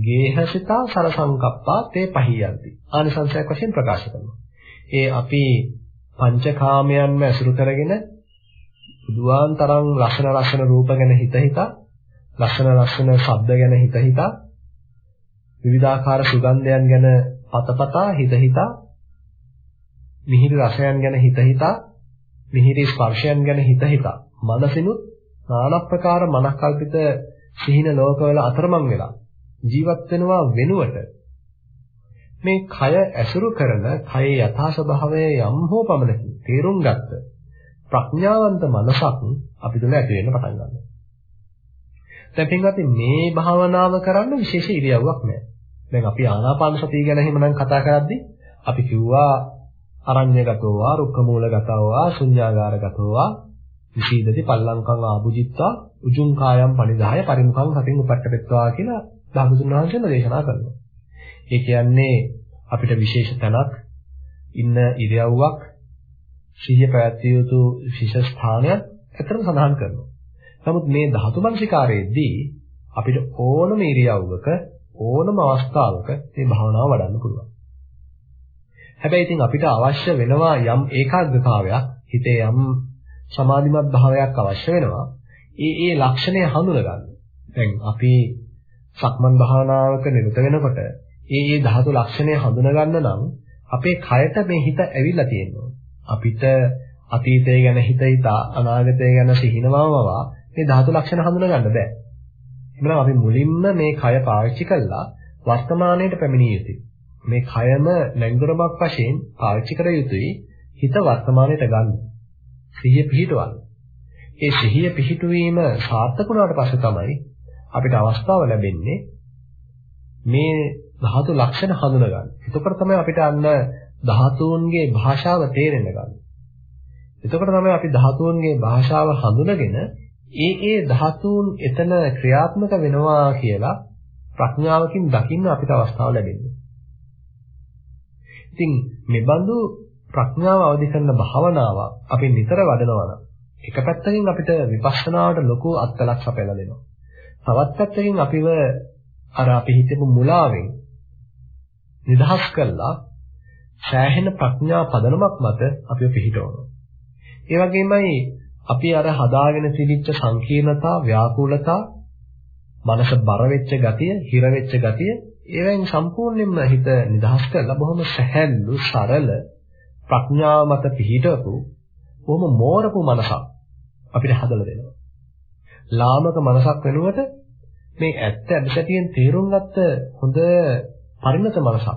ගේහසිතා සරසංකප්පා තේ පහියන්ති. ආනිසංසයක් වශයෙන් ප්‍රකාශ කරනවා. ඒ අපි පංචකාමයන්ම ඇසුරු කරගෙන බුදුආන් තරම් ලක්ෂණ ලක්ෂණ රූප ගැන හිත හිතා ලක්ෂණ ලක්ෂණ ශබ්ද ගැන හිත හිතා විවිධාකාර සුගන්ධයන් ගැන පතපතා හිත හිතා මිහිරි රසයන් ගැන හිත හිතා මිහිරි ස්පර්ශයන් ගැන හිත හිතා මනසිනුත් নানা ප්‍රකාර මනස්කල්පිත සිහින ලෝකවල අතරමං වෙලා ජීවත් වෙනවා වෙනුවට මේ කය ඇසුරු කරන කයේ යථා ස්වභාවය යම් හෝ පමණකින් තේරුම් ගත්ත ප්‍රඥාවන්ත මනසක් අපි තුළ ඇති වෙන්න පටන් ගන්නවා. දැන් පින්වත්නි මේ භාවනාව කරන්න විශේෂ ඉරියව්වක් නැහැ. දැන් අපි ආනාපාන සතිය ගැන එහෙමනම් කතා කරද්දී අපි කිව්වා අරඤ්‍යගතෝ වා රුක්කමූලගතෝ වා ශුඤ්ඤාගාරගතෝ වා විශීදති පල්ලංකං ආභුජිත්වා උජුං කායම් පනිදාය පරිමුඛං සතින් උපට්ඨපෙත්වා කියලා ධම්මතුන් වහන්සේම දේශනා කරනවා. ඒ කියන්නේ අපිට විශේෂ තැනක් ඉන්න ඉරියව්වක් සිහිය පැවැත්විය යුතු විශේෂ ස්ථානයක් ඇත්තටම සඳහන් කරනවා. නමුත් මේ ධාතු මනසිකාරයේදී අපිට ඕනම ඉරියව්වක ඕනම අවස්ථාවක මේ භාවනාව වඩන්න පුළුවන්. හැබැයි ඉතින් අපිට අවශ්‍ය වෙනවා යම් ඒකාග්‍රතාවයක් හිතේ යම් සමාධිමත් භාවයක් අවශ්‍ය වෙනවා. ඒ ඒ ලක්ෂණය හඳුනගන්න. දැන් අපි සක්මන් භාවනාවක නිරත වෙනකොට ඒ ඒ ධාතු ලක්ෂණය හඳුනගන්න නම් අපේ කයට මේ හිත ඇවිල්ලා තියෙනවා. අපිට අතීතය ගැන හිත හිතා අනාගතය ගැන සිහිනවමවා මේ ධාතු ලක්ෂණ හඳුනගන්න බෑ. එහෙනම් අපි මුලින්ම මේ කය පාවිච්චි කළා වර්තමානයට පැමිණිය යුතුයි. මේ කයම නැංගුරමක් වශයෙන් පාවිච්චි කර යුතුයි හිත වර්තමානයට ගන්න. සිහිය පිහිටවන්න. ඒ සිහිය පිහිටුවීම සාර්ථක වුණාට පස්සේ තමයි අපිට අවස්ථාව ලැබෙන්නේ මේ ධාතු ලක්ෂණ හඳුනගන්න. එතකොට තමයි අපිට අන්න ධාතුන්ගේ භාෂාව තේරෙන්න ගන්න. එතකොට තමයි අපි ධාතුන්ගේ භාෂාව හඳුනගෙන ඒ ඒ ධාතුන් එතන ක්‍රියාත්මක වෙනවා කියලා ප්‍රඥාවකින් දකින්න අපිට අවස්ථාව ලැබෙන්නේ. ඉතින් මේ බඳු ප්‍රඥාව අවදි කරන භාවනාවක් අපි නිතර වඩනවා නම් එක පැත්තකින් අපිට විපස්සනාවට ලොකු අත්ලක් සපයලා දෙනවා. තවත් පැත්තකින් අපිව අර අපි හිතපු මුලාවෙන් නිදහස් කළා සෑහෙන ප්‍රඥා පදනමක් මත අපිව පිහිටවනවා. ඒ වගේමයි අපි අර හදාගෙන තිබිච්ච සංකීර්ණතා, ව්‍යාකූලතා, මනස බර වෙච්ච ගතිය, හිර වෙච්ච ගතිය, ඒවෙන් සම්පූර්ණයෙන්ම හිත නිදහස් කරලා බොහොම සැහැල්ලු, සරල ප්‍රඥාව මත පිහිටවපු බොහොම මෝරපු මනසක් අපිට හදලා දෙනවා. ලාමක මනසක් වෙනුවට මේ ඇත්ත ඇබසටියෙන් තේරුම් ගත්ත හොඳ පරිණත මනසක්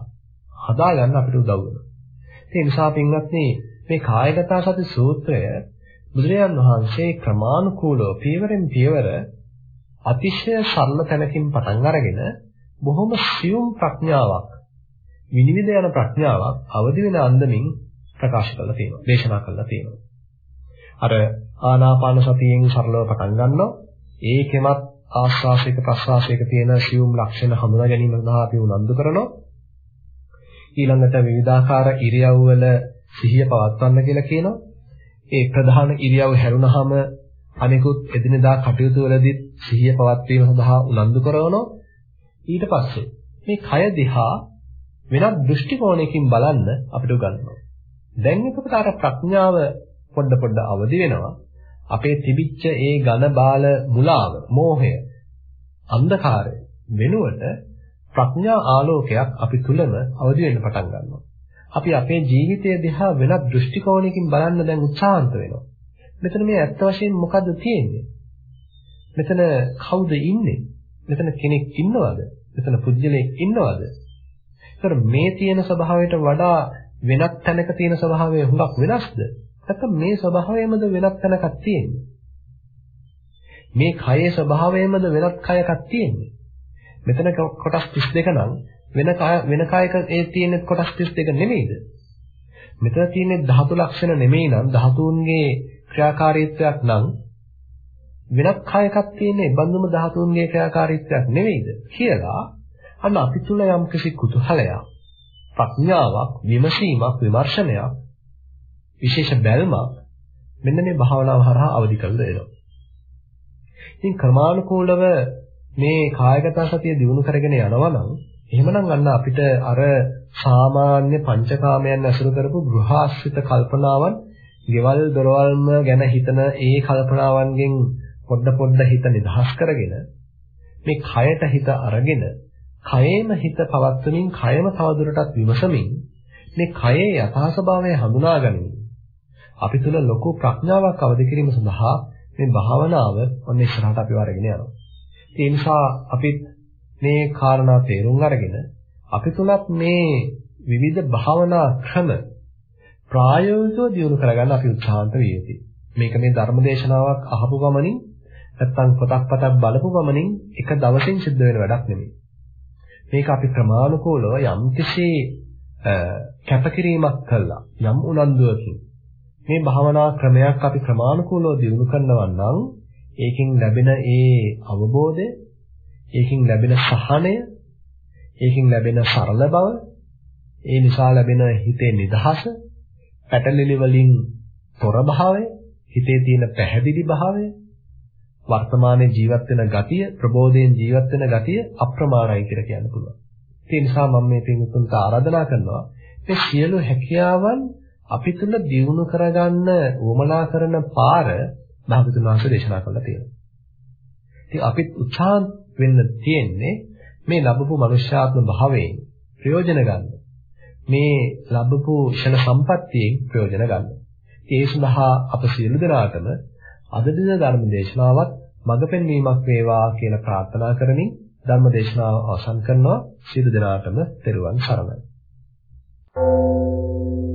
හදාගන්න අපිට උදව් වෙනවා. ඒ නිසා පින්වත්නි මේ කායගත සති සූත්‍රය බුදුරජාන් වහන්සේ ක්‍රමානුකූලව පියවරෙන් පියවර අතිශය සරල තැනකින් පටන් අරගෙන බොහොම සියුම් ප්‍රඥාවක් විනිවිද යන ප්‍රඥාවක් අවදි වෙන අන්දමින් ප්‍රකාශ කරලා තියෙනවා දේශනා කරලා තියෙනවා. අර ආනාපාන සතියෙන් සරලව පටන් ගන්නවා. ඒකෙමත් ආස්වාසික ප්‍රස්වාසයක තියෙන සියුම් ලක්ෂණ හඳුනා ගැනීම සඳහා අපි උනන්දු කරනවා. ඊළඟට විවිධාකාර ඉරියව්වල සිහිය පවත්වන්න කියලා කියනවා. ඒ ප්‍රධාන ඉරියව් හැරුණාම අනිකුත් එදිනදා කටයුතු වලදී සිහිය පවත්වීම සඳහා උනන්දු කරනවා. ඊට පස්සේ මේ කය දිහා වෙනත් දෘෂ්ටි කෝණයකින් බලන්න අපිට උගන්වනවා. දැන් එතකොට අර ප්‍රඥාව පොඩ පොඩ අවදි වෙනවා. අපේ තිබිච්ච ඒ ඝන බාල මුලාව මෝහය අන්ධකාරය වෙනුවට ප්‍රඥා ආලෝකයක් අපි තුලම අවදි වෙන්න පටන් ගන්නවා. අපි අපේ ජීවිතය දිහා වෙනත් දෘෂ්ටි කෝණයකින් බලන්න දැන් උත්සාහන්ත වෙනවා. මෙතන මේ ඇත්ත වශයෙන් මොකද්ද තියෙන්නේ? මෙතන කවුද ඉන්නේ? මෙතන කෙනෙක් ඉන්නවද? මෙතන පුජ්‍යලයක් ඉන්නවද? ඒතර මේ තියෙන ස්වභාවයට වඩා වෙනත් තැනක තියෙන ස්වභාවය හුඟක් වෙනස්ද? නැත්නම් මේ ස්වභාවයමද වෙනත් තැනකක් තියෙන්නේ? මේ කයේ ස්වභාවයමද වෙනත් කයකක් තියෙන්නේ? මෙතන කොටස් 32 නම් වෙන කය වෙන කයක ඒ තියෙන කොටස් 32 නෙමෙයිද? මෙතන තියෙන්නේ ධාතු ලක්ෂණ නෙමෙයි නම් ධාතුන්ගේ ක්‍රියාකාරීත්වයක් නම් වෙනත් කයකක් තියෙන්නේ බඳුම ධාතුන්ගේ ක්‍රියාකාරීත්වයක් නෙමෙයිද කියලා අන්න අපි තුල යම්කිසි කුතුහලයක් ප්‍රඥාවක්, විමසීමක්, විමර්ශනයක්, විශේෂ බැල්මක් මෙන්න මේ භාවනාව හරහා අවදි කරලා දෙනවා. ඉතින් ක්‍රමානුකූලව මේ කායගත සතිය දිනු කරගෙන යනවා නම් එහෙමනම් අන්න අපිට අර සාමාන්‍ය පංචකාමයන් ඇසුරු කරපු ගෘහාශ්‍රිත කල්පනාවන්, ගෙවල් දොරවල්ම ගැන හිතන ඒ කල්පනාවන්ගෙන් පොඩ පොඩ හිත නිදහස් කරගෙන මේ කයට හිත අරගෙන කයේම හිත පවත්වමින් කයම තවදුරටත් විමසමින් මේ කයේ යථා ස්වභාවය හඳුනා ගනිමින් අපි තුල ලොකු ප්‍රඥාවක් අවදි කිරීම සඳහා මේ භාවනාව ඔන්න ඉස්සරහට අපි වරගෙන යනවා. ඒ නිසා අපි මේ කාරණා තේරුම් අරගෙන අපි තුලත් මේ විවිධ භාවනා ක්‍රම ප්‍රායෝගිකව දියුණු කරගන්න අපි උත්සාහන්ත විය යුතුයි. මේක මේ ධර්මදේශනාවක් අහපු ගමනින් නැත්තම් පොතක් පතක් බලපු ගමනින් එක දවසින් සිද්ධ වෙන වැඩක් නෙමෙයි. මේක අපි ප්‍රමාණිකෝලව යම්කිසි කැපකිරීමක් කළා. යම් උනන්දුවකින් මේ භාවනා ක්‍රමයක් අපි ප්‍රමාණිකෝලව දිනු කරනවා නම් ඒකෙන් ලැබෙන ඒ අවබෝධය ඒකෙන් ලැබෙන සහනය ඒකෙන් ලැබෙන සරල බව ඒ නිසා ලැබෙන හිතේ නිදහස පැටලිලි වලින් තොර භාවය හිතේ තියෙන පැහැදිලි භාවය වර්තමානයේ ජීවත් වෙන ගතිය ප්‍රබෝධයෙන් ජීවත් වෙන ගතිය අප්‍රමාණයි කියලා කියන්න පුළුවන්. ඒ නිසා මම මේ පින්තුන්ට ආරාධනා කරනවා මේ සියලු හැකියාවන් අපි තුල දියුණු කරගන්න උවමනා කරන පාර භාගතුන් වහන්සේ දේශනා කළා තියෙනවා. ඉතින් අපිත් උත්සාහ වෙන්න තියෙන්නේ මේ ලැබපු මනුෂ්‍යාත්ම භාවයෙන් ප්‍රයෝජන ගන්න. මේ ලැබපු ෂණ සම්පත්තියෙන් ප්‍රයෝජන ගන්න. ඒ සඳහා අප සියලු දෙනාටම අද දින ධර්ම දේශනාවත් මඟ පෙන්වීමක් වේවා කියලා ප්‍රාර්ථනා කරමින් ධර්ම දේශනාව අවසන් කරනවා. සියලු දෙනාටම තෙරුවන් සරණයි. Thank you.